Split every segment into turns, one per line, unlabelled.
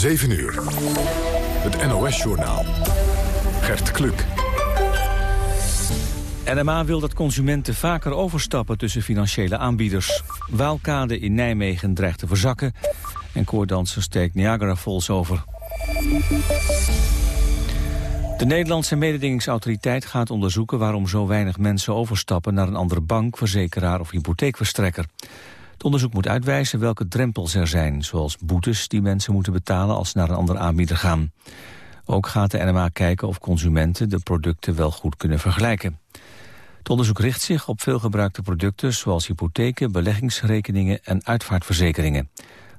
7 uur. Het NOS-journaal. Gert Kluk.
NMA wil dat consumenten vaker overstappen tussen financiële aanbieders. Waalkade in Nijmegen dreigt te verzakken... en koordanser steekt Niagara Falls over. De Nederlandse mededingingsautoriteit gaat onderzoeken... waarom zo weinig mensen overstappen naar een andere bank, verzekeraar of hypotheekverstrekker. Het onderzoek moet uitwijzen welke drempels er zijn... zoals boetes die mensen moeten betalen als ze naar een andere aanbieder gaan. Ook gaat de NMA kijken of consumenten de producten wel goed kunnen vergelijken. Het onderzoek richt zich op veelgebruikte producten... zoals hypotheken, beleggingsrekeningen en uitvaartverzekeringen.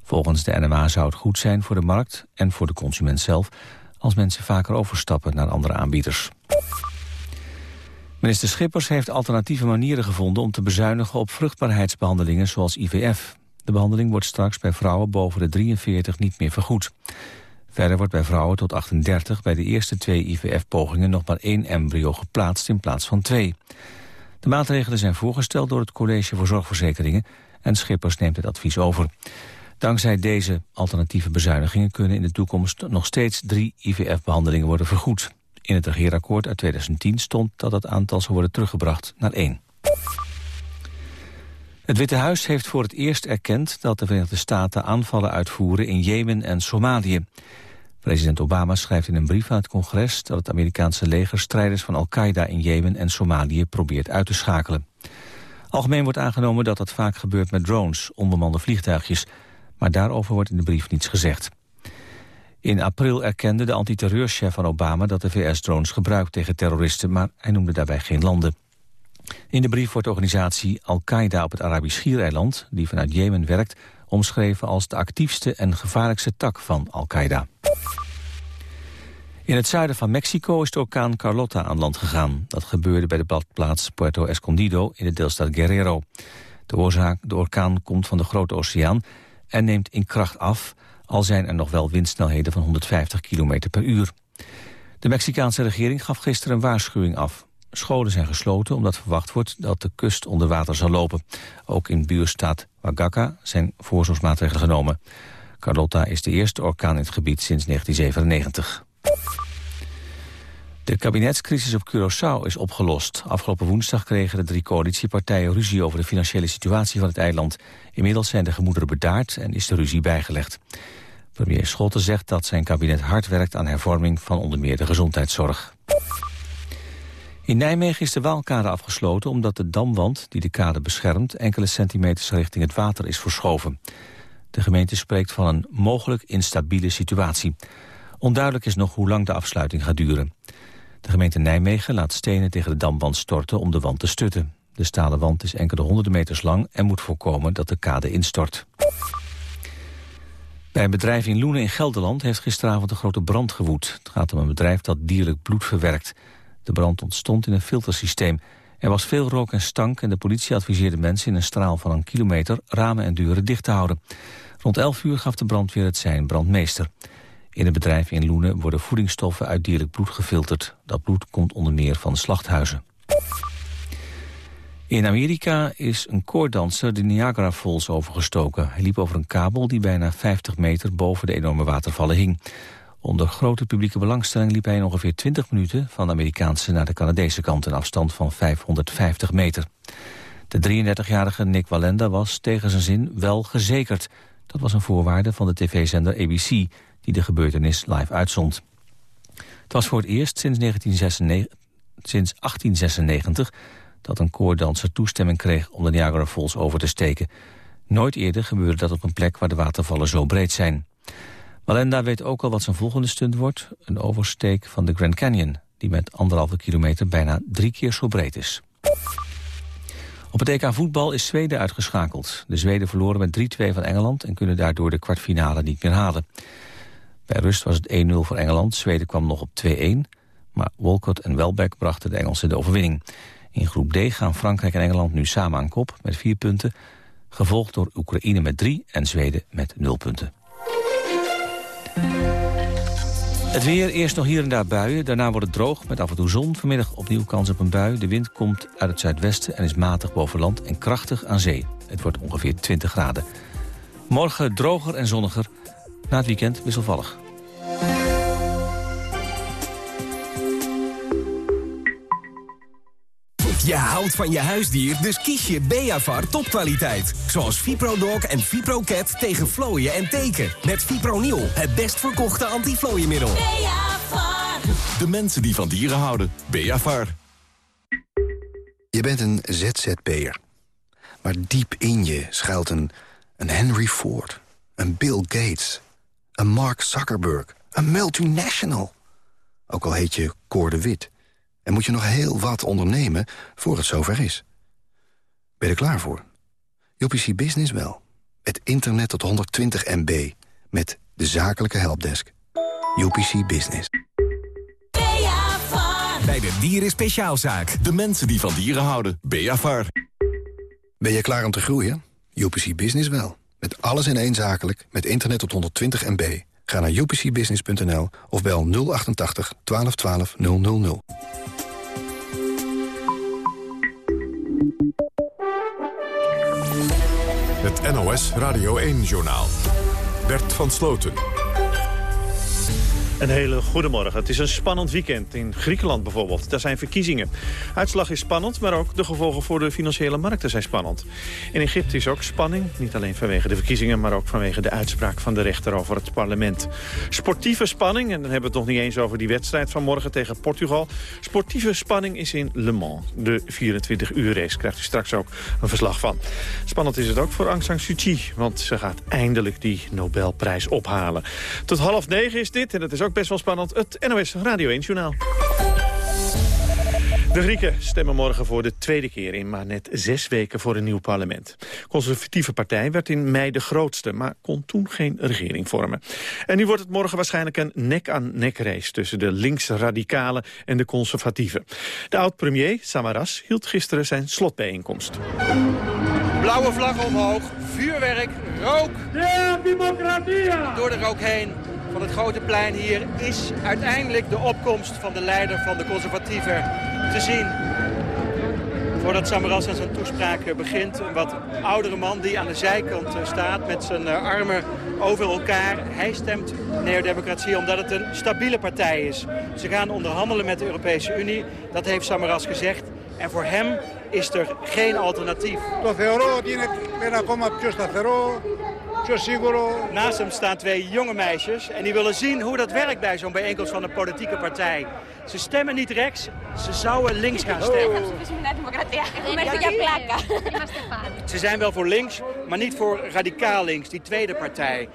Volgens de NMA zou het goed zijn voor de markt en voor de consument zelf... als mensen vaker overstappen naar andere aanbieders. Minister Schippers heeft alternatieve manieren gevonden... om te bezuinigen op vruchtbaarheidsbehandelingen zoals IVF. De behandeling wordt straks bij vrouwen boven de 43 niet meer vergoed. Verder wordt bij vrouwen tot 38 bij de eerste twee IVF-pogingen... nog maar één embryo geplaatst in plaats van twee. De maatregelen zijn voorgesteld door het College voor Zorgverzekeringen... en Schippers neemt het advies over. Dankzij deze alternatieve bezuinigingen kunnen in de toekomst nog steeds drie IVF-behandelingen worden vergoed. In het regeerakkoord uit 2010 stond dat het aantal zou worden teruggebracht naar één. Het Witte Huis heeft voor het eerst erkend dat de Verenigde Staten aanvallen uitvoeren in Jemen en Somalië. President Obama schrijft in een brief aan het congres dat het Amerikaanse leger strijders van Al-Qaeda in Jemen en Somalië probeert uit te schakelen. Algemeen wordt aangenomen dat dat vaak gebeurt met drones, onbemande vliegtuigjes, maar daarover wordt in de brief niets gezegd. In april erkende de antiterreurchef van Obama dat de VS drones gebruikt tegen terroristen, maar hij noemde daarbij geen landen. In de brief wordt de organisatie Al-Qaeda op het Arabisch Schiereiland, die vanuit Jemen werkt, omschreven als de actiefste en gevaarlijkste tak van Al-Qaeda. In het zuiden van Mexico is de orkaan Carlota aan land gegaan. Dat gebeurde bij de badplaats Puerto Escondido in de deelstaat Guerrero. De oorzaak, de orkaan komt van de Grote Oceaan en neemt in kracht af... al zijn er nog wel windsnelheden van 150 km per uur. De Mexicaanse regering gaf gisteren een waarschuwing af. Scholen zijn gesloten omdat verwacht wordt dat de kust onder water zal lopen. Ook in buurstaat Oaxaca zijn voorzorgsmaatregelen genomen. Carlota is de eerste orkaan in het gebied sinds 1997. De kabinetscrisis op Curaçao is opgelost. Afgelopen woensdag kregen de drie coalitiepartijen ruzie over de financiële situatie van het eiland. Inmiddels zijn de gemoederen bedaard en is de ruzie bijgelegd. Premier Schotten zegt dat zijn kabinet hard werkt aan hervorming van onder meer de gezondheidszorg. In Nijmegen is de Waalkade afgesloten omdat de damwand die de kade beschermt enkele centimeters richting het water is verschoven. De gemeente spreekt van een mogelijk instabiele situatie. Onduidelijk is nog hoe lang de afsluiting gaat duren. De gemeente Nijmegen laat stenen tegen de damwand storten om de wand te stutten. De stalen wand is enkele honderden meters lang en moet voorkomen dat de kade instort. Bij een bedrijf in Loenen in Gelderland heeft gisteravond een grote brand gewoed. Het gaat om een bedrijf dat dierlijk bloed verwerkt. De brand ontstond in een filtersysteem. Er was veel rook en stank en de politie adviseerde mensen in een straal van een kilometer ramen en deuren dicht te houden. Rond 11 uur gaf de brandweer het zijn brandmeester. In het bedrijf in Loenen worden voedingsstoffen uit dierlijk bloed gefilterd. Dat bloed komt onder meer van slachthuizen. In Amerika is een koordanser de Niagara Falls overgestoken. Hij liep over een kabel die bijna 50 meter boven de enorme watervallen hing. Onder grote publieke belangstelling liep hij ongeveer 20 minuten... van de Amerikaanse naar de Canadese kant, een afstand van 550 meter. De 33-jarige Nick Walenda was tegen zijn zin wel gezekerd. Dat was een voorwaarde van de tv-zender ABC... die de gebeurtenis live uitzond. Het was voor het eerst sinds, 1996, sinds 1896 dat een koordanser toestemming kreeg om de Niagara Falls over te steken. Nooit eerder gebeurde dat op een plek waar de watervallen zo breed zijn. Walenda weet ook al wat zijn volgende stunt wordt. Een oversteek van de Grand Canyon, die met anderhalve kilometer bijna drie keer zo breed is. Op het EK voetbal is Zweden uitgeschakeld. De Zweden verloren met 3-2 van Engeland en kunnen daardoor de kwartfinale niet meer halen. Bij rust was het 1-0 voor Engeland. Zweden kwam nog op 2-1. Maar Walcott en Welbeck brachten de Engelsen de overwinning. In groep D gaan Frankrijk en Engeland nu samen aan kop met vier punten. Gevolgd door Oekraïne met drie en Zweden met nul punten. Het weer, eerst nog hier en daar buien. Daarna wordt het droog met af en toe zon. Vanmiddag opnieuw kans op een bui. De wind komt uit het zuidwesten en is matig boven land en krachtig aan zee. Het wordt ongeveer 20 graden. Morgen droger en zonniger. Na het weekend wisselvallig.
Je houdt van je huisdier, dus kies je Beavar topkwaliteit. Zoals ViproDog en ViproCat tegen vlooien en teken. Met Fipronil, het best verkochte antiflooienmiddel.
Beavar. De mensen die van dieren houden. Beavar.
Je bent een ZZP'er. Maar diep in je schuilt een, een Henry Ford, een Bill Gates, een Mark Zuckerberg, een multinational. Ook al heet je Cor de Wit. En moet je nog heel wat ondernemen voor het zover is. Ben je er klaar voor? JPC Business wel. Het internet tot 120 MB. Met de zakelijke helpdesk. UPC Business.
Bij de Dieren Speciaalzaak.
De mensen die van dieren houden. Beavar.
Ben je klaar om te groeien? UPC Business wel. Met alles in één zakelijk, met internet tot 120 MB. Ga naar upcbusiness.nl of bel 088 1212 000.
Het NOS Radio 1-journaal. Bert van Sloten.
Een hele goede morgen. Het is een spannend weekend in Griekenland bijvoorbeeld. Daar zijn verkiezingen. Uitslag is spannend, maar ook de gevolgen voor de financiële markten zijn spannend. In Egypte is ook spanning, niet alleen vanwege de verkiezingen... maar ook vanwege de uitspraak van de rechter over het parlement. Sportieve spanning, en dan hebben we het nog niet eens over die wedstrijd van morgen tegen Portugal. Sportieve spanning is in Le Mans. De 24-uur-race krijgt u straks ook een verslag van. Spannend is het ook voor Aung San Suu Kyi, want ze gaat eindelijk die Nobelprijs ophalen. Tot half negen is dit, en dat is ook best wel spannend, het NOS Radio 1-journaal. De Grieken stemmen morgen voor de tweede keer in maar net zes weken voor een nieuw parlement. Conservatieve partij werd in mei de grootste, maar kon toen geen regering vormen. En nu wordt het morgen waarschijnlijk een nek-aan-nek race tussen de linksradicalen en de conservatieven. De oud-premier Samaras hield gisteren zijn slotbijeenkomst.
Blauwe vlag omhoog, vuurwerk, rook. Door de rook heen van het grote plein hier is uiteindelijk de opkomst van de leider van de conservatieven te zien. Voordat Samaras aan zijn toespraak begint, een wat oudere man die aan de zijkant eh, staat met zijn eh, armen over elkaar. Hij stemt Neo-Democratie omdat het een stabiele partij is. Ze gaan onderhandelen met de Europese Unie, dat heeft Samaras gezegd. En voor hem is er geen alternatief.
Το θεωρώ ότι είναι ένα ακόμα πιο σταθερό, πιο σίγουρο.
Naast hem staan twee jonge meisjes en die willen zien hoe dat werkt bij zo'n bijeenkomst van een politieke partij. Ze stemmen niet rechts, ze zouden links gaan stemmen. Ze zijn wel voor links, maar niet voor radicaal links, die tweede partij.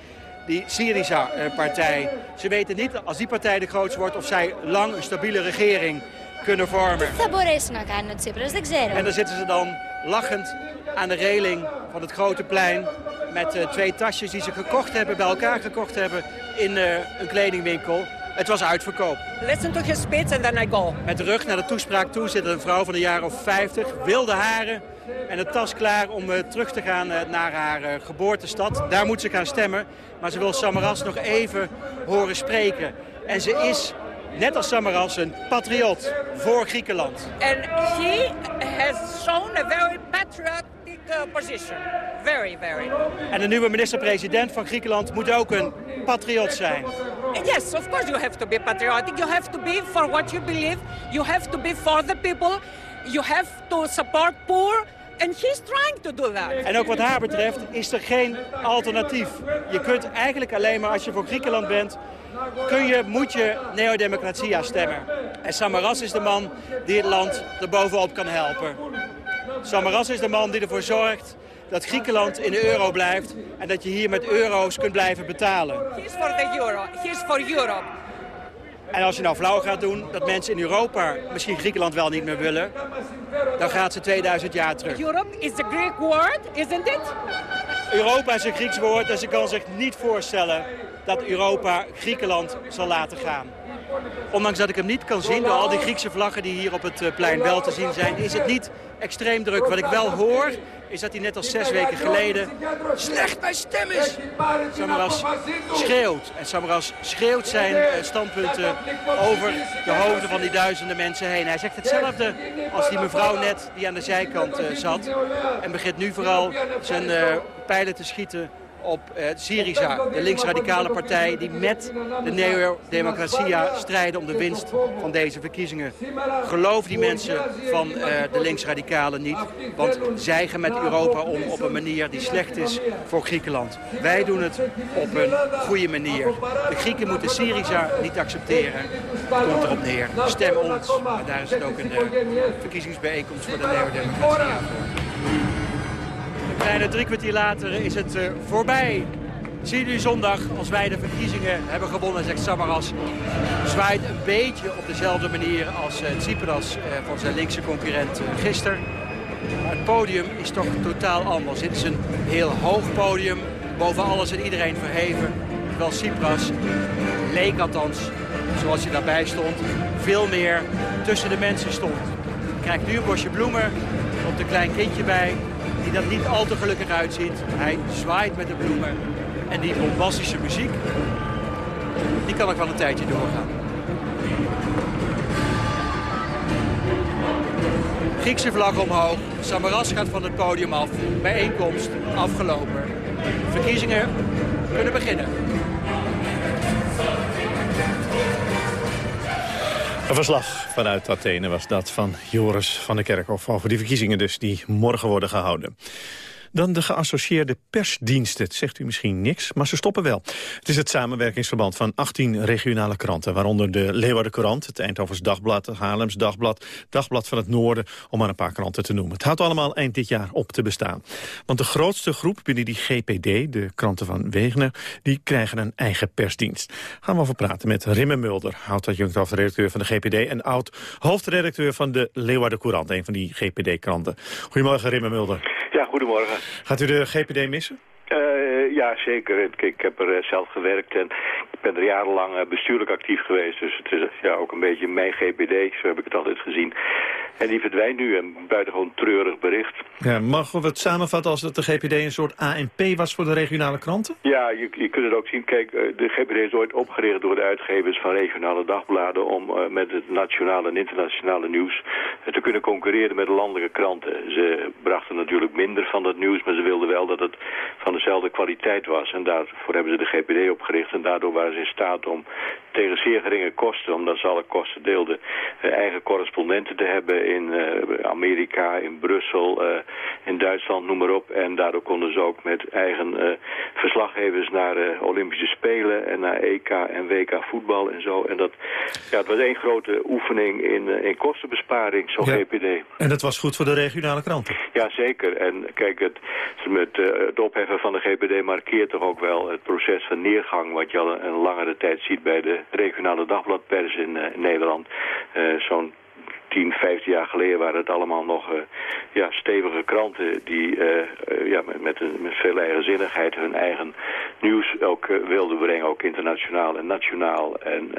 Die Syriza-partij. Eh, ze weten niet, als die partij de grootste wordt, of zij lang een stabiele regering kunnen vormen. En daar zitten ze dan lachend aan de reling van het grote plein... met eh, twee tasjes die ze gekocht hebben, bij elkaar gekocht hebben... in eh, een kledingwinkel. Het was uitverkoop.
Listen to his speech and then I go.
Met de rug naar de toespraak toe zit een vrouw van een jaar of 50, wilde haren... en een tas klaar om eh, terug te gaan naar haar geboortestad. Daar moet ze gaan stemmen, maar ze wil Samaras nog even horen spreken. En ze is, net als Samaras, een patriot voor Griekenland.
And he has shown a very patriotic uh, position. Very, very.
En de nieuwe minister-president van Griekenland moet ook een patriot zijn.
Yes, of course you have to be patriotic. You have to be for what you believe. You have to be for the people. You have to support poor. And he's trying to do that.
En ook wat haar betreft is er geen alternatief. Je kunt eigenlijk alleen maar als je voor Griekenland bent... kun je, moet je Neo-Democratia stemmen. En Samaras is de man die het land er bovenop kan helpen. Samaras is de man die ervoor zorgt dat Griekenland in de euro blijft... en dat je hier met euro's kunt blijven betalen.
He's for the euro. He's for Europe.
En als je nou flauw gaat doen dat mensen in Europa misschien Griekenland wel niet meer willen... dan gaat ze 2000 jaar terug.
Europe is a Greek word, isn't it?
Europa is een Grieks woord en ze kan zich niet voorstellen dat Europa Griekenland zal laten gaan. Ondanks dat ik hem niet kan zien door al die Griekse vlaggen die hier op het eh, plein wel te zien zijn, is het niet extreem druk. Wat ik wel hoor, is dat hij net als zes weken geleden slecht bij stem is. Samaras schreeuwt. En Samaras schreeuwt zijn eh, standpunten over de hoofden van die duizenden mensen heen. Hij zegt hetzelfde als die mevrouw net die aan de zijkant eh, zat. En begint nu vooral zijn pijlen te schieten op uh, Syriza, de linksradicale partij... die met de Neo-Democratia strijden om de winst van deze verkiezingen. Geloof die mensen van uh, de linksradicalen niet. Want zij gaan met Europa om op een manier die slecht is voor Griekenland. Wij doen het op een goede manier. De Grieken moeten Syriza niet accepteren. Komt erop neer. Stem ons. En daar is het ook een verkiezingsbijeenkomst voor de Neo-Democratia. Kleine drie kwartier later is het uh, voorbij. Zie u zondag, als wij de verkiezingen hebben gewonnen, zegt Samaras, zwaait een beetje op dezelfde manier als uh, Tsipras uh, van zijn linkse concurrent gisteren. Maar het podium is toch totaal anders. Dit is een heel hoog podium, boven alles en iedereen verheven. Terwijl Tsipras leek althans, zoals hij daarbij stond, veel meer tussen de mensen stond. Krijgt nu een bosje bloemen, komt een klein kindje bij, die dat niet al te gelukkig uitziet. Hij zwaait met de bloemen. En die bombastische muziek, die kan ook wel een tijdje doorgaan. Griekse vlag omhoog. Samaras gaat van het podium af. Bijeenkomst afgelopen. Verkiezingen kunnen beginnen.
Een verslag vanuit Athene was dat van Joris van der Kerkhof... over die verkiezingen dus die morgen worden gehouden. Dan de geassocieerde persdiensten. Het zegt u misschien niks, maar ze stoppen wel. Het is het samenwerkingsverband van 18 regionale kranten... waaronder de Leeuwarden Courant, het Eindhovens Dagblad... het Haarlems Dagblad, Dagblad van het Noorden... om maar een paar kranten te noemen. Het houdt allemaal eind dit jaar op te bestaan. Want de grootste groep binnen die GPD, de kranten van Wegener... die krijgen een eigen persdienst. Gaan we over praten met Rimme Mulder, oud-adjunct-hoofdredacteur van de GPD... en oud-hoofdredacteur van de Leeuwarden Courant, een van die GPD-kranten. Goedemorgen, Rimme Mulder.
Ja, goedemorgen.
Gaat u de GPD missen?
Uh, ja, zeker. Ik, ik heb er zelf gewerkt en ik ben er jarenlang bestuurlijk actief geweest. Dus het is ja, ook een beetje mijn GPD, zo heb ik het altijd gezien. En die verdwijnt nu, een buitengewoon treurig bericht.
Ja, mag we het samenvatten als dat de GPD een soort ANP was voor de regionale kranten?
Ja, je, je kunt het ook zien. Kijk, de GPD is ooit opgericht door de uitgevers van regionale dagbladen... om uh, met het nationale en internationale nieuws uh, te kunnen concurreren met de landelijke kranten. Ze brachten natuurlijk minder van dat nieuws, maar ze wilden wel dat het van dezelfde kwaliteit was. En daarvoor hebben ze de GPD opgericht en daardoor waren ze in staat om tegen zeer geringe kosten, omdat ze alle kosten deelden, uh, eigen correspondenten te hebben in uh, Amerika, in Brussel, uh, in Duitsland, noem maar op. En daardoor konden ze ook met eigen verslaggevers naar Olympische Spelen en naar EK en WK voetbal en zo. En dat, ja, het was één grote oefening in, in kostenbesparing, zo'n ja. GPD.
En dat was goed voor de regionale kranten?
Ja, zeker. En kijk, het, met, het opheffen van de GPD markeert toch ook wel het proces van neergang... wat je al een langere tijd ziet bij de regionale dagbladpers in, in Nederland. Zo'n 10, 15 jaar geleden waren het allemaal nog uh, ja, stevige kranten die uh, ja, met, met, veel eigenzinnigheid hun eigen nieuws ook wilden brengen, ook internationaal en nationaal. En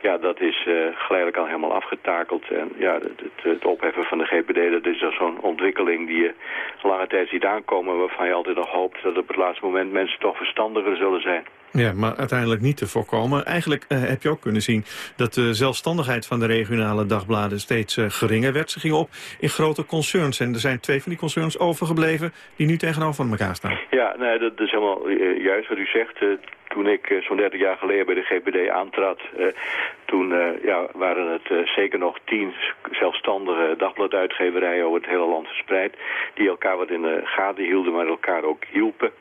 ja, dat is geleidelijk al helemaal afgetakeld. En ja, het, het, opheffen van de GPD, dat is zo'n ontwikkeling die je lange tijd ziet aankomen, waarvan je altijd nog hoopt dat op het laatste moment mensen toch verstandiger zullen zijn.
Ja, maar uiteindelijk niet te voorkomen. Eigenlijk uh, heb je ook kunnen zien dat de zelfstandigheid van de regionale dagbladen steeds uh, geringer werd. Ze gingen op in grote concerns en er zijn twee van die concerns overgebleven die nu tegenover elkaar staan.
Ja, nee, dat is helemaal uh, juist wat u zegt toen ik zo'n 30 jaar geleden bij de GPD aantrad, toen uh, ja, waren het zeker nog tien zelfstandige dagbladuitgeverijen over het hele land verspreid, die elkaar wat in de gaten hielden, maar elkaar ook hielpen.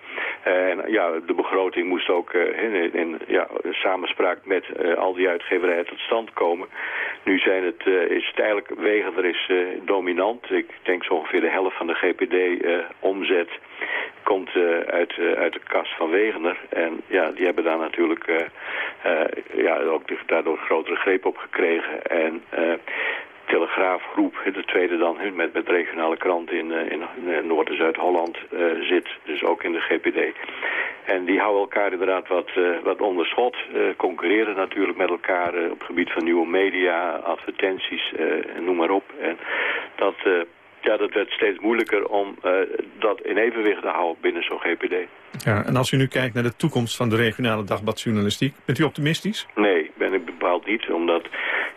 en ja, de begroting moest ook in, in ja, samenspraak met al die uitgeverijen tot stand komen. Nu zijn het, is het eigenlijk, Wegener is dominant. Ik denk zo ongeveer de helft van de GPD-omzet komt uit, uit de kas van Wegener. En ja, die hebben daar natuurlijk ja, ook daardoor grotere greep op gekregen. En uh, Telegraafgroep, de tweede dan, met, met regionale kranten in, in Noord- en Zuid-Holland zit. Dus ook in de GPD. En die houden elkaar inderdaad wat, wat onder schot. concurreren natuurlijk met elkaar op het gebied van nieuwe media, advertenties, noem maar op. En dat ja, dat werd steeds moeilijker om uh, dat in evenwicht te houden binnen zo'n GPD.
Ja, en als u nu kijkt naar de toekomst van de regionale dagbladjournalistiek, bent u optimistisch?
Nee, ben ik bepaald niet, omdat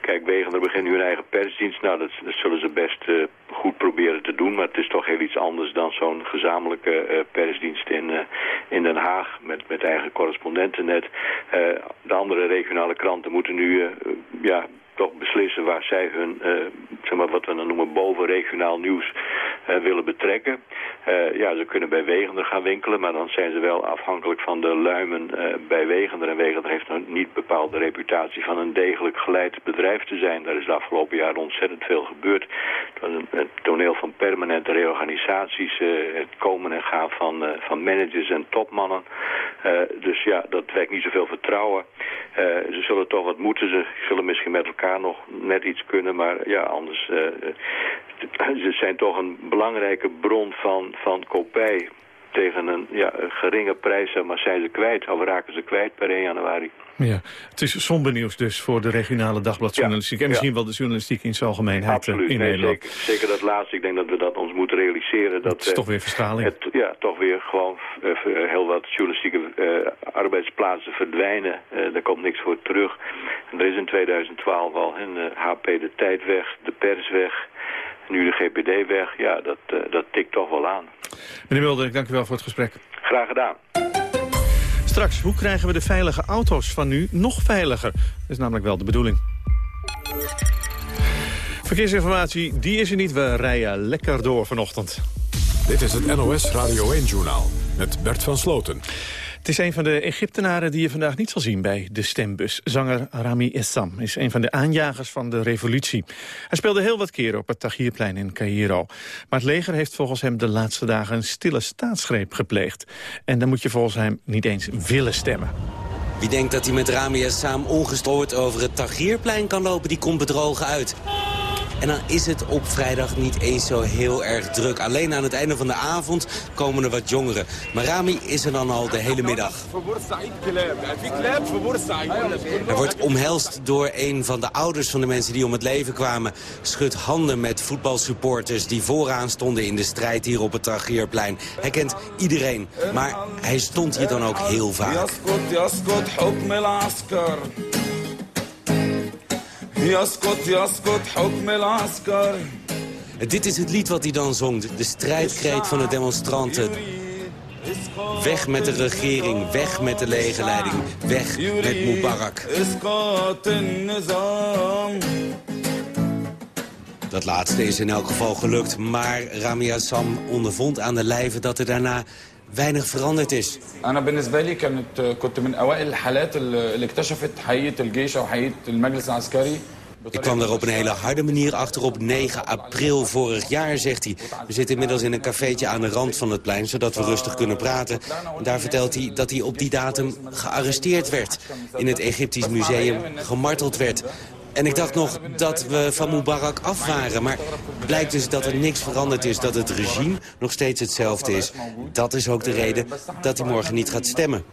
kijk, Wegener begint nu een eigen persdienst. Nou, dat, dat zullen ze best goed proberen te doen. Maar het is toch heel iets anders dan zo'n gezamenlijke persdienst in, in Den Haag met, met eigen correspondentennet. de andere regionale kranten moeten nu ja, toch beslissen waar zij hun, uh, zeg maar, wat we dan noemen, bovenregionaal nieuws uh, willen betrekken. Uh, ja, ze kunnen bij Wegender gaan winkelen, maar dan zijn ze wel afhankelijk van de luimen bij Wegender. En Wegender heeft nog niet bepaald de reputatie van een degelijk geleid bedrijf te zijn. Daar is de afgelopen jaren ontzettend veel gebeurd. Het een, een toneel van permanente reorganisaties, het komen en gaan van, van managers en topmannen. dus ja, dat wekt niet zoveel vertrouwen. ze zullen toch wat moeten, ze zullen misschien met elkaar nog net iets kunnen. Maar ja, anders... Uh, ze zijn toch een belangrijke bron van, van kopij tegen een ja, geringe prijs, maar zijn ze kwijt. Of raken ze kwijt per 1 januari.
Ja, het is somber nieuws dus voor de regionale dagbladjournalistiek. en misschien wel de journalistiek in zijn algemeenheid
Absoluut,
in
nee,
Nederland.
Zeker, zeker, dat laatste. Ik denk dat we dat ons realiseren. Dat,
het is toch weer verschaling.
Het, ja, toch weer gewoon uh, heel wat journalistieke uh, arbeidsplaatsen verdwijnen. Uh, daar komt niks voor terug. En er is in 2012 al een HP de tijd weg, de pers weg. Nu de GPD weg, ja, dat, dat tikt toch wel aan.
Meneer Mulder, ik dank u wel voor het gesprek.
Graag gedaan.
Straks, hoe krijgen we de veilige auto's van nu nog veiliger? Dat is namelijk wel de bedoeling. Verkeersinformatie, die is er niet. We rijden lekker door vanochtend.
Dit is het NOS Radio 1-journaal met Bert van Sloten.
Het is een van de Egyptenaren die je vandaag niet zal zien bij de stembus. Zanger Rami Essam is een van de aanjagers van de revolutie. Hij speelde heel wat keren op het Tahrirplein in Cairo. Maar het leger heeft volgens hem de laatste dagen een stille staatsgreep gepleegd. En dan moet je volgens hem niet eens willen stemmen.
Wie denkt dat hij met Rami Essam ongestoord over het Tahrirplein kan lopen, die komt bedrogen uit. En dan is het op vrijdag niet eens zo heel erg druk. Alleen aan het einde van de avond komen er wat jongeren. Maar Rami is er dan al de hele middag. Hij wordt omhelst door een van de ouders van de mensen die om het leven kwamen. Schudt handen met voetbalsupporters die vooraan stonden in de strijd hier op het Tragierplein. Hij kent iedereen, maar hij stond hier dan ook heel vaak. Dit is het lied wat hij dan zong, de strijdkreet van de demonstranten. Weg met de regering, weg met de legerleiding, weg met Mubarak. Dat laatste is in elk geval gelukt, maar Rami Assam ondervond aan de lijve dat er daarna weinig veranderd is. Ik kwam er op een hele harde manier achter op 9 april vorig jaar, zegt hij. We zitten inmiddels in een cafeetje aan de rand van het plein, zodat we rustig kunnen praten. En daar vertelt hij dat hij op die datum gearresteerd werd. In het Egyptisch museum gemarteld werd. En ik dacht nog dat we van Mubarak af waren. Maar blijkt dus dat er niks veranderd is. Dat het regime nog steeds hetzelfde is. Dat is ook de reden dat hij morgen niet gaat stemmen.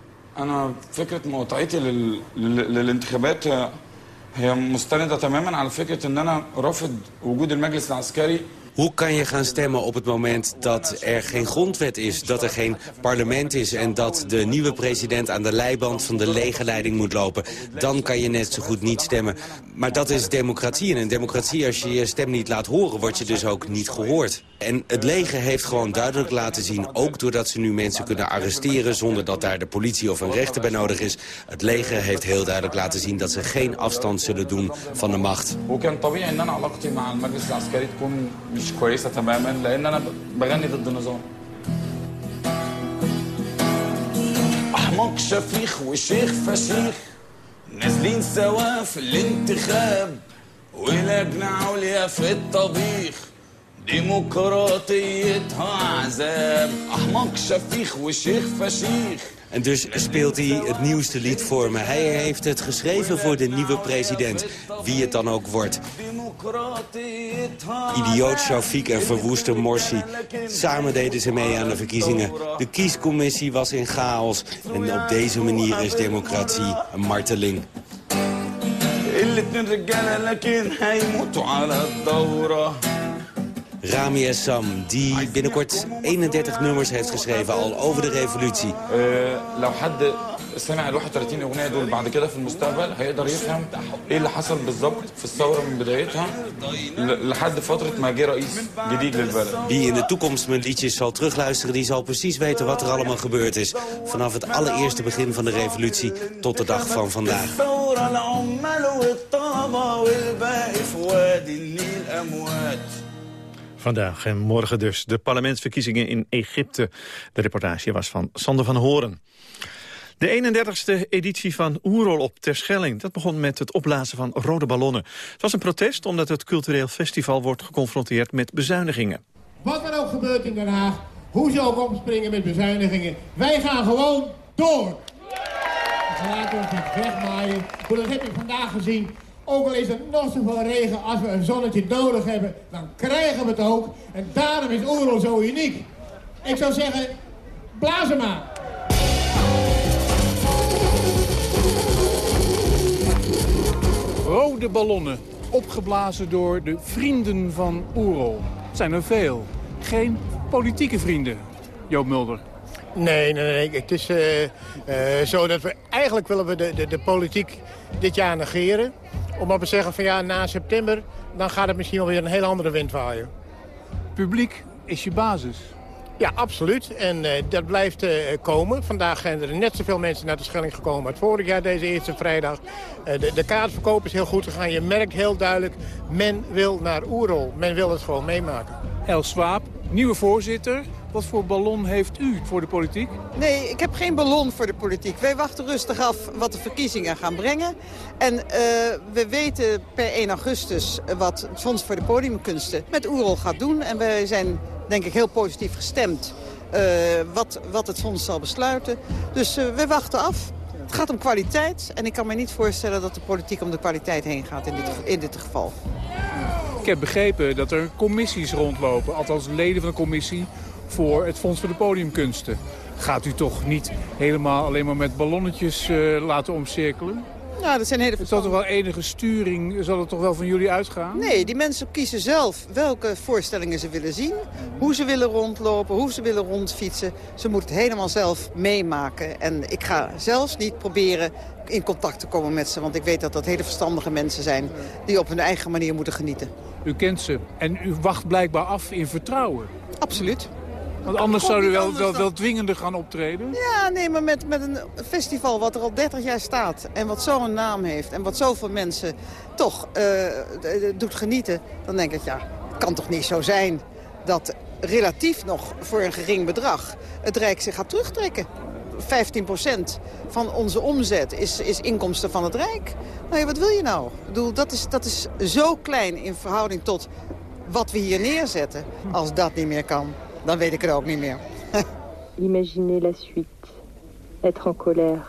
هي مستندة تماما على فكرة إن أنا رافض وجود المجلس العسكري hoe kan je gaan stemmen op het moment dat er geen grondwet is... dat er geen parlement is en dat de nieuwe president aan de leiband van de legerleiding moet lopen? Dan kan je net zo goed niet stemmen. Maar dat is democratie. En in democratie, als je je stem niet laat horen, word je dus ook niet gehoord. En het leger heeft gewoon duidelijk laten zien... ook doordat ze nu mensen kunnen arresteren... zonder dat daar de politie of een rechter bij nodig is. Het leger heeft heel duidelijk laten zien... dat ze geen afstand zullen doen van de macht. مش كويسة تماما لأن أنا بغني ضد النظام. أحمق شفيخ وشيخ فشيخ نازلين سوا في الانتخاب. ولجنة عليا في الطبيخ ديمقراطيتها عذاب. أحمق شفيخ وشيخ فشيخ En dus speelt hij het nieuwste lied voor me. Hij heeft het geschreven voor de nieuwe president, wie het dan ook wordt. Idioot Shafiq en verwoeste Morsi. Samen deden ze mee aan de verkiezingen. De kiescommissie was in chaos. En op deze manier is democratie een marteling. Rami Essam, die binnenkort 31 nummers heeft geschreven al over de revolutie.
سمع ال 31 اغنيه دول بعد كده في المستقبل هيقدر يفهم ايه اللي حصل بالظبط في الثوره من بدايتها ل- لحد فتره ما جه رئيس جديد للبلد
Wie in de toekomst mijn liedjes zal terugluisteren... die zal precies weten wat er allemaal gebeurd is. Vanaf het allereerste begin van de revolutie tot de dag van vandaag.
الثورة العمال والطلبة والباقي في وادي النيل أموات
Vandaag en morgen dus de parlementsverkiezingen in Egypte. De reportage was van Sander van Horen. De 31ste editie van Oerol op Terschelling. Dat begon met het opblazen van rode ballonnen. Het was een protest omdat het cultureel festival wordt geconfronteerd met bezuinigingen.
Wat er ook gebeurt in Den Haag, hoe ze ook omspringen met bezuinigingen. Wij gaan gewoon door. Laten ons niet wegmaaien. Dat heb ik vandaag gezien. Ook al is er nog zoveel regen, als we een zonnetje nodig hebben, dan krijgen we het ook. En daarom is Oerol zo uniek. Ik zou zeggen, blaas hem maar.
Rode ballonnen, opgeblazen door de vrienden van Oerol. Het zijn er veel. Geen politieke vrienden, Joop Mulder.
Nee, nee, nee. Het is eh, eh, zo dat we... Eigenlijk willen we de, de, de politiek dit jaar negeren. Omdat we zeggen van ja, na september... dan gaat het misschien wel weer een heel andere wind waaien.
Publiek is je basis.
Ja, absoluut. En eh, dat blijft eh, komen. Vandaag zijn er net zoveel mensen naar de Schelling gekomen als vorig jaar deze eerste vrijdag. Eh, de, de kaartverkoop is heel goed gegaan. Je merkt heel duidelijk, men wil naar Oerol. Men wil het gewoon meemaken.
El Swaap, nieuwe voorzitter. Wat voor ballon heeft u voor de politiek?
Nee, ik heb geen ballon voor de politiek. Wij wachten rustig af wat de verkiezingen gaan brengen. En uh, we weten per 1 augustus wat het Fonds voor de Podiumkunsten met Oerol gaat doen. En wij zijn denk ik heel positief gestemd uh, wat, wat het fonds zal besluiten. Dus uh, we wachten af. Het gaat om kwaliteit en ik kan me niet voorstellen dat de politiek om de kwaliteit heen gaat in dit, in dit geval.
Ik heb begrepen dat er commissies rondlopen, althans leden van de commissie voor het Fonds voor de Podiumkunsten. Gaat u toch niet helemaal alleen maar met ballonnetjes uh, laten omcirkelen?
Nou, dat zijn hele
Zal er wel enige sturing, zal het toch wel van jullie uitgaan?
Nee, die mensen kiezen zelf welke voorstellingen ze willen zien. Hoe ze willen rondlopen, hoe ze willen rondfietsen. Ze moeten het helemaal zelf meemaken. En ik ga zelfs niet proberen in contact te komen met ze. Want ik weet dat dat hele verstandige mensen zijn die op hun eigen manier moeten genieten.
U kent ze en u wacht blijkbaar af in vertrouwen.
Absoluut.
Want anders zou u wel, wel, wel dwingender gaan optreden?
Ja, nee, maar met, met een festival wat er al 30 jaar staat... en wat zo'n naam heeft en wat zoveel mensen toch uh, doet genieten... dan denk ik, ja, het kan toch niet zo zijn dat relatief nog voor een gering bedrag... het Rijk zich gaat terugtrekken. 15% van onze omzet is, is inkomsten van het Rijk. Nou ja, wat wil je nou? Ik bedoel, dat, is, dat is zo klein in verhouding tot wat we hier neerzetten. Als dat niet meer kan, dan weet ik het ook niet meer.
Imaginez la suite. Être en colère.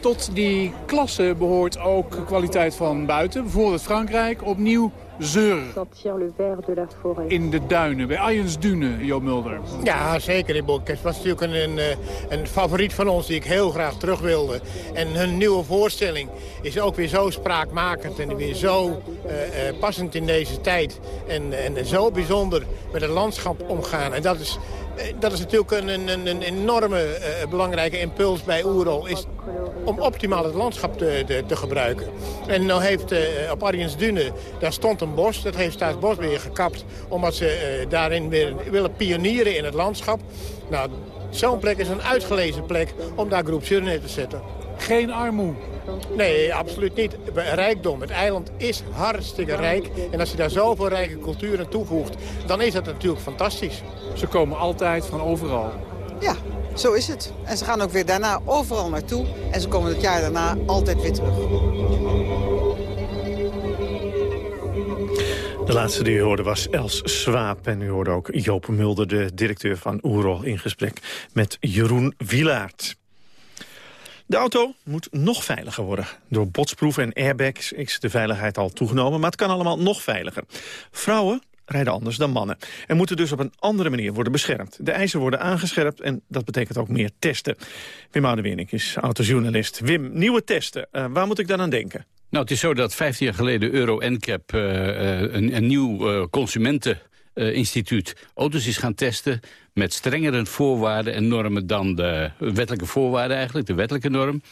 Tot die klasse behoort ook kwaliteit van buiten. Bijvoorbeeld Frankrijk, opnieuw zeur.
Sentir le vert de la forêt.
In de duinen, bij Arjensdunen, Jo Mulder.
Ja, zeker in Boek. Het was natuurlijk een, een, een, favoriet van ons die ik heel graag terug wilde. En hun nieuwe voorstelling is ook weer zo spraakmakend en weer zo uh, uh, passend in deze tijd. En, en zo bijzonder met het landschap omgaan. En dat is, dat is natuurlijk een, een, een enorme uh, belangrijke impuls bij Oerol. Is om optimaal het landschap te, te, te gebruiken. En nou heeft uh, op Arjensdunen, daar stond een bos. Dat heeft Staatsbosbeheer gekapt. Omdat ze daarin weer willen pionieren in het landschap. Nou, zo'n plek is een uitgelezen plek om daar groep neer te zetten.
Geen armoede?
Nee, absoluut niet. Rijkdom. Het eiland is hartstikke rijk. En als je daar zoveel rijke cultuur aan toevoegt, dan is dat natuurlijk fantastisch.
Ze komen altijd van overal.
Ja, zo is het. En ze gaan ook weer daarna overal naartoe. En ze komen het jaar daarna altijd weer terug.
De laatste die u hoorde was Els Swaap. En u hoorde ook Joop Mulder, de directeur van Oerol... in gesprek met Jeroen Wilaert. De auto moet nog veiliger worden. Door botsproeven en airbags is de veiligheid al toegenomen... maar het kan allemaal nog veiliger. Vrouwen rijden anders dan mannen. En moeten dus op een andere manier worden beschermd. De eisen worden aangescherpt en dat betekent ook meer testen. Wim Oudewinnik is autojournalist. Wim, nieuwe testen, uh, waar moet ik dan aan denken?
Nou, het is zo dat 15 jaar geleden Euro NCAP uh, een, een nieuw uh, consumenten Instituut auto's is gaan testen met strengere voorwaarden en normen dan de wettelijke voorwaarden eigenlijk, de wettelijke norm.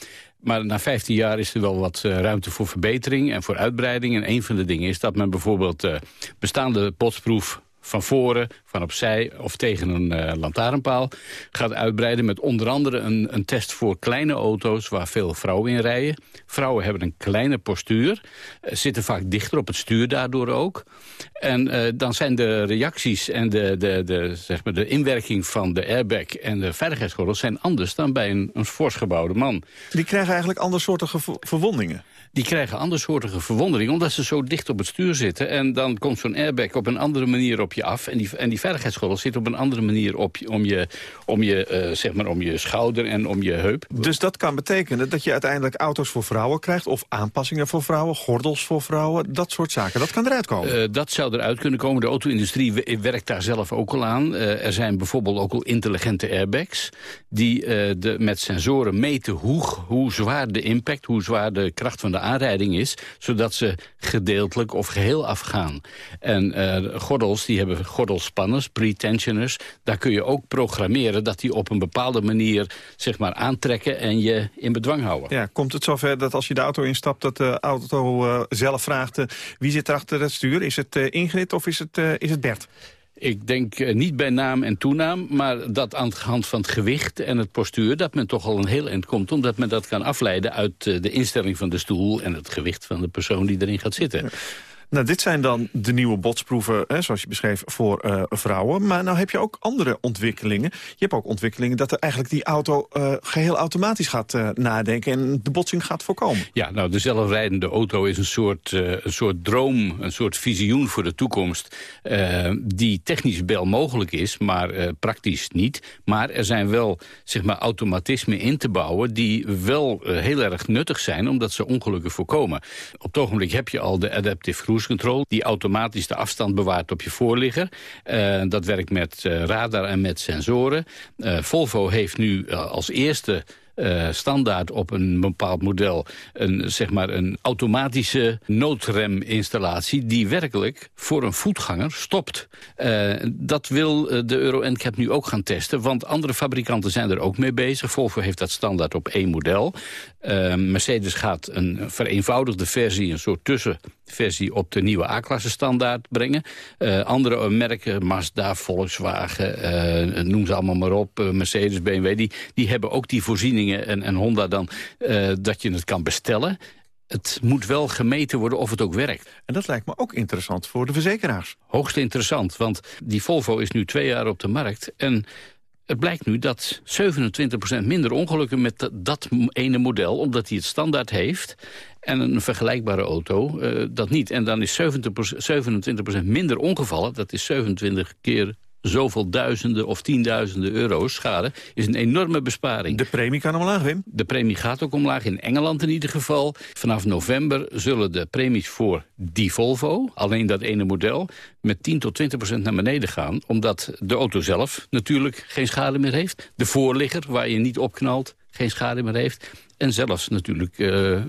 Maar na 15 jaar is er wel wat uh, ruimte voor verbetering en voor uitbreiding. En een van de dingen is dat men bijvoorbeeld uh, bestaande botsproef van voren, van opzij of tegen een uh, lantaarnpaal gaat uitbreiden met onder andere een, een, test voor kleine auto's waar veel vrouwen in rijden. Vrouwen hebben een kleine postuur, uh, zitten vaak dichter op het stuur daardoor ook. En uh, dan zijn de reacties en de, de, de, zeg maar de inwerking van de airbag en de veiligheidsgordels zijn anders dan bij een, een fors gebouwde man.
Die krijgen eigenlijk andersoortige verwondingen?
Die krijgen andersoortige verwondingen omdat ze zo dicht op het stuur zitten. En dan komt zo'n airbag op een andere manier op je af. En die, en die veiligheidsgordel zit op een andere manier op je, om, je, om, je, uh, zeg maar om je schouder en om je heup.
Dus dat kan betekenen dat je uiteindelijk auto's voor vrouwen krijgt... of aanpassingen voor vrouwen, gordels voor vrouwen, dat soort zaken. Dat kan eruit komen?
Uh, dat zou eruit kunnen komen. De auto-industrie werkt daar zelf ook al aan. Uh, er zijn bijvoorbeeld ook al intelligente airbags... die de, met sensoren meten hoe, hoe zwaar de impact, hoe zwaar de kracht van de aanrijding is... zodat ze gedeeltelijk of geheel afgaan. En uh, gordels, die hebben gordelspanners, pretensioners. Daar kun je ook programmeren dat die op een bepaalde manier zeg maar, aantrekken... en je in bedwang houden.
Ja, komt het zover dat als je de auto instapt... dat de auto uh, zelf vraagt uh, wie zit er achter het stuur? Is het Ingrid of is het, is het Bert?
Ik denk uh, niet bij naam en toenaam, maar dat aan de hand van het gewicht en het postuur... dat men toch al een heel eind komt, omdat men dat kan afleiden... uit uh, de instelling van de stoel en het gewicht van de persoon die erin gaat zitten.
Nou, dit zijn dan de nieuwe botsproeven, hè, zoals je beschreef, voor uh, vrouwen. Maar nou heb je ook andere ontwikkelingen. Je hebt ook ontwikkelingen dat er eigenlijk die auto uh, geheel automatisch gaat uh, nadenken... en de botsing gaat voorkomen.
Ja, nou, de zelfrijdende auto is een soort, een soort droom, een soort visioen voor de toekomst... die technisch wel mogelijk is, maar praktisch niet. Maar er zijn wel, zeg maar, automatismen in te bouwen... die wel heel erg nuttig zijn, omdat ze ongelukken voorkomen. Op het ogenblik heb je al de adaptive cruise die automatisch de afstand bewaart op je voorligger. Uh, dat werkt met uh, radar en met sensoren. Uh, Volvo heeft nu als eerste uh, standaard op een bepaald model... een, zeg maar een automatische noodreminstallatie... die werkelijk voor een voetganger stopt. Uh, dat wil de Euro NCAP nu ook gaan testen... want andere fabrikanten zijn er ook mee bezig. Volvo heeft dat standaard op één model. Mercedes gaat een vereenvoudigde versie... een soort tussenversie op de nieuwe A-klasse standaard brengen. Andere merken, Mazda, Volkswagen, noem ze allemaal maar op... Mercedes, BMW, die, die hebben ook die voorzieningen en, en Honda dan, uh, dat je het kan bestellen. Het moet wel gemeten worden of het ook werkt.
En dat lijkt me ook interessant voor de verzekeraars.
Hoogst interessant, want die Volvo is nu twee jaar op de markt... en het blijkt nu dat 27% minder ongelukken met dat ene model... omdat hij het standaard heeft en een vergelijkbare auto uh, dat niet. En dan is 27% minder ongevallen, dat is 27 keer zoveel duizenden of tienduizenden euro's schade... is een enorme besparing.
De premie kan omlaag, Wim?
De premie gaat ook omlaag, in Engeland in ieder geval. Vanaf november zullen de premies voor die Volvo, alleen dat ene model... met 10 tot 20 procent naar beneden gaan. Omdat de auto zelf natuurlijk geen schade meer heeft. De voorligger, waar je niet opknalt, geen schade meer heeft. En zelfs natuurlijk uh,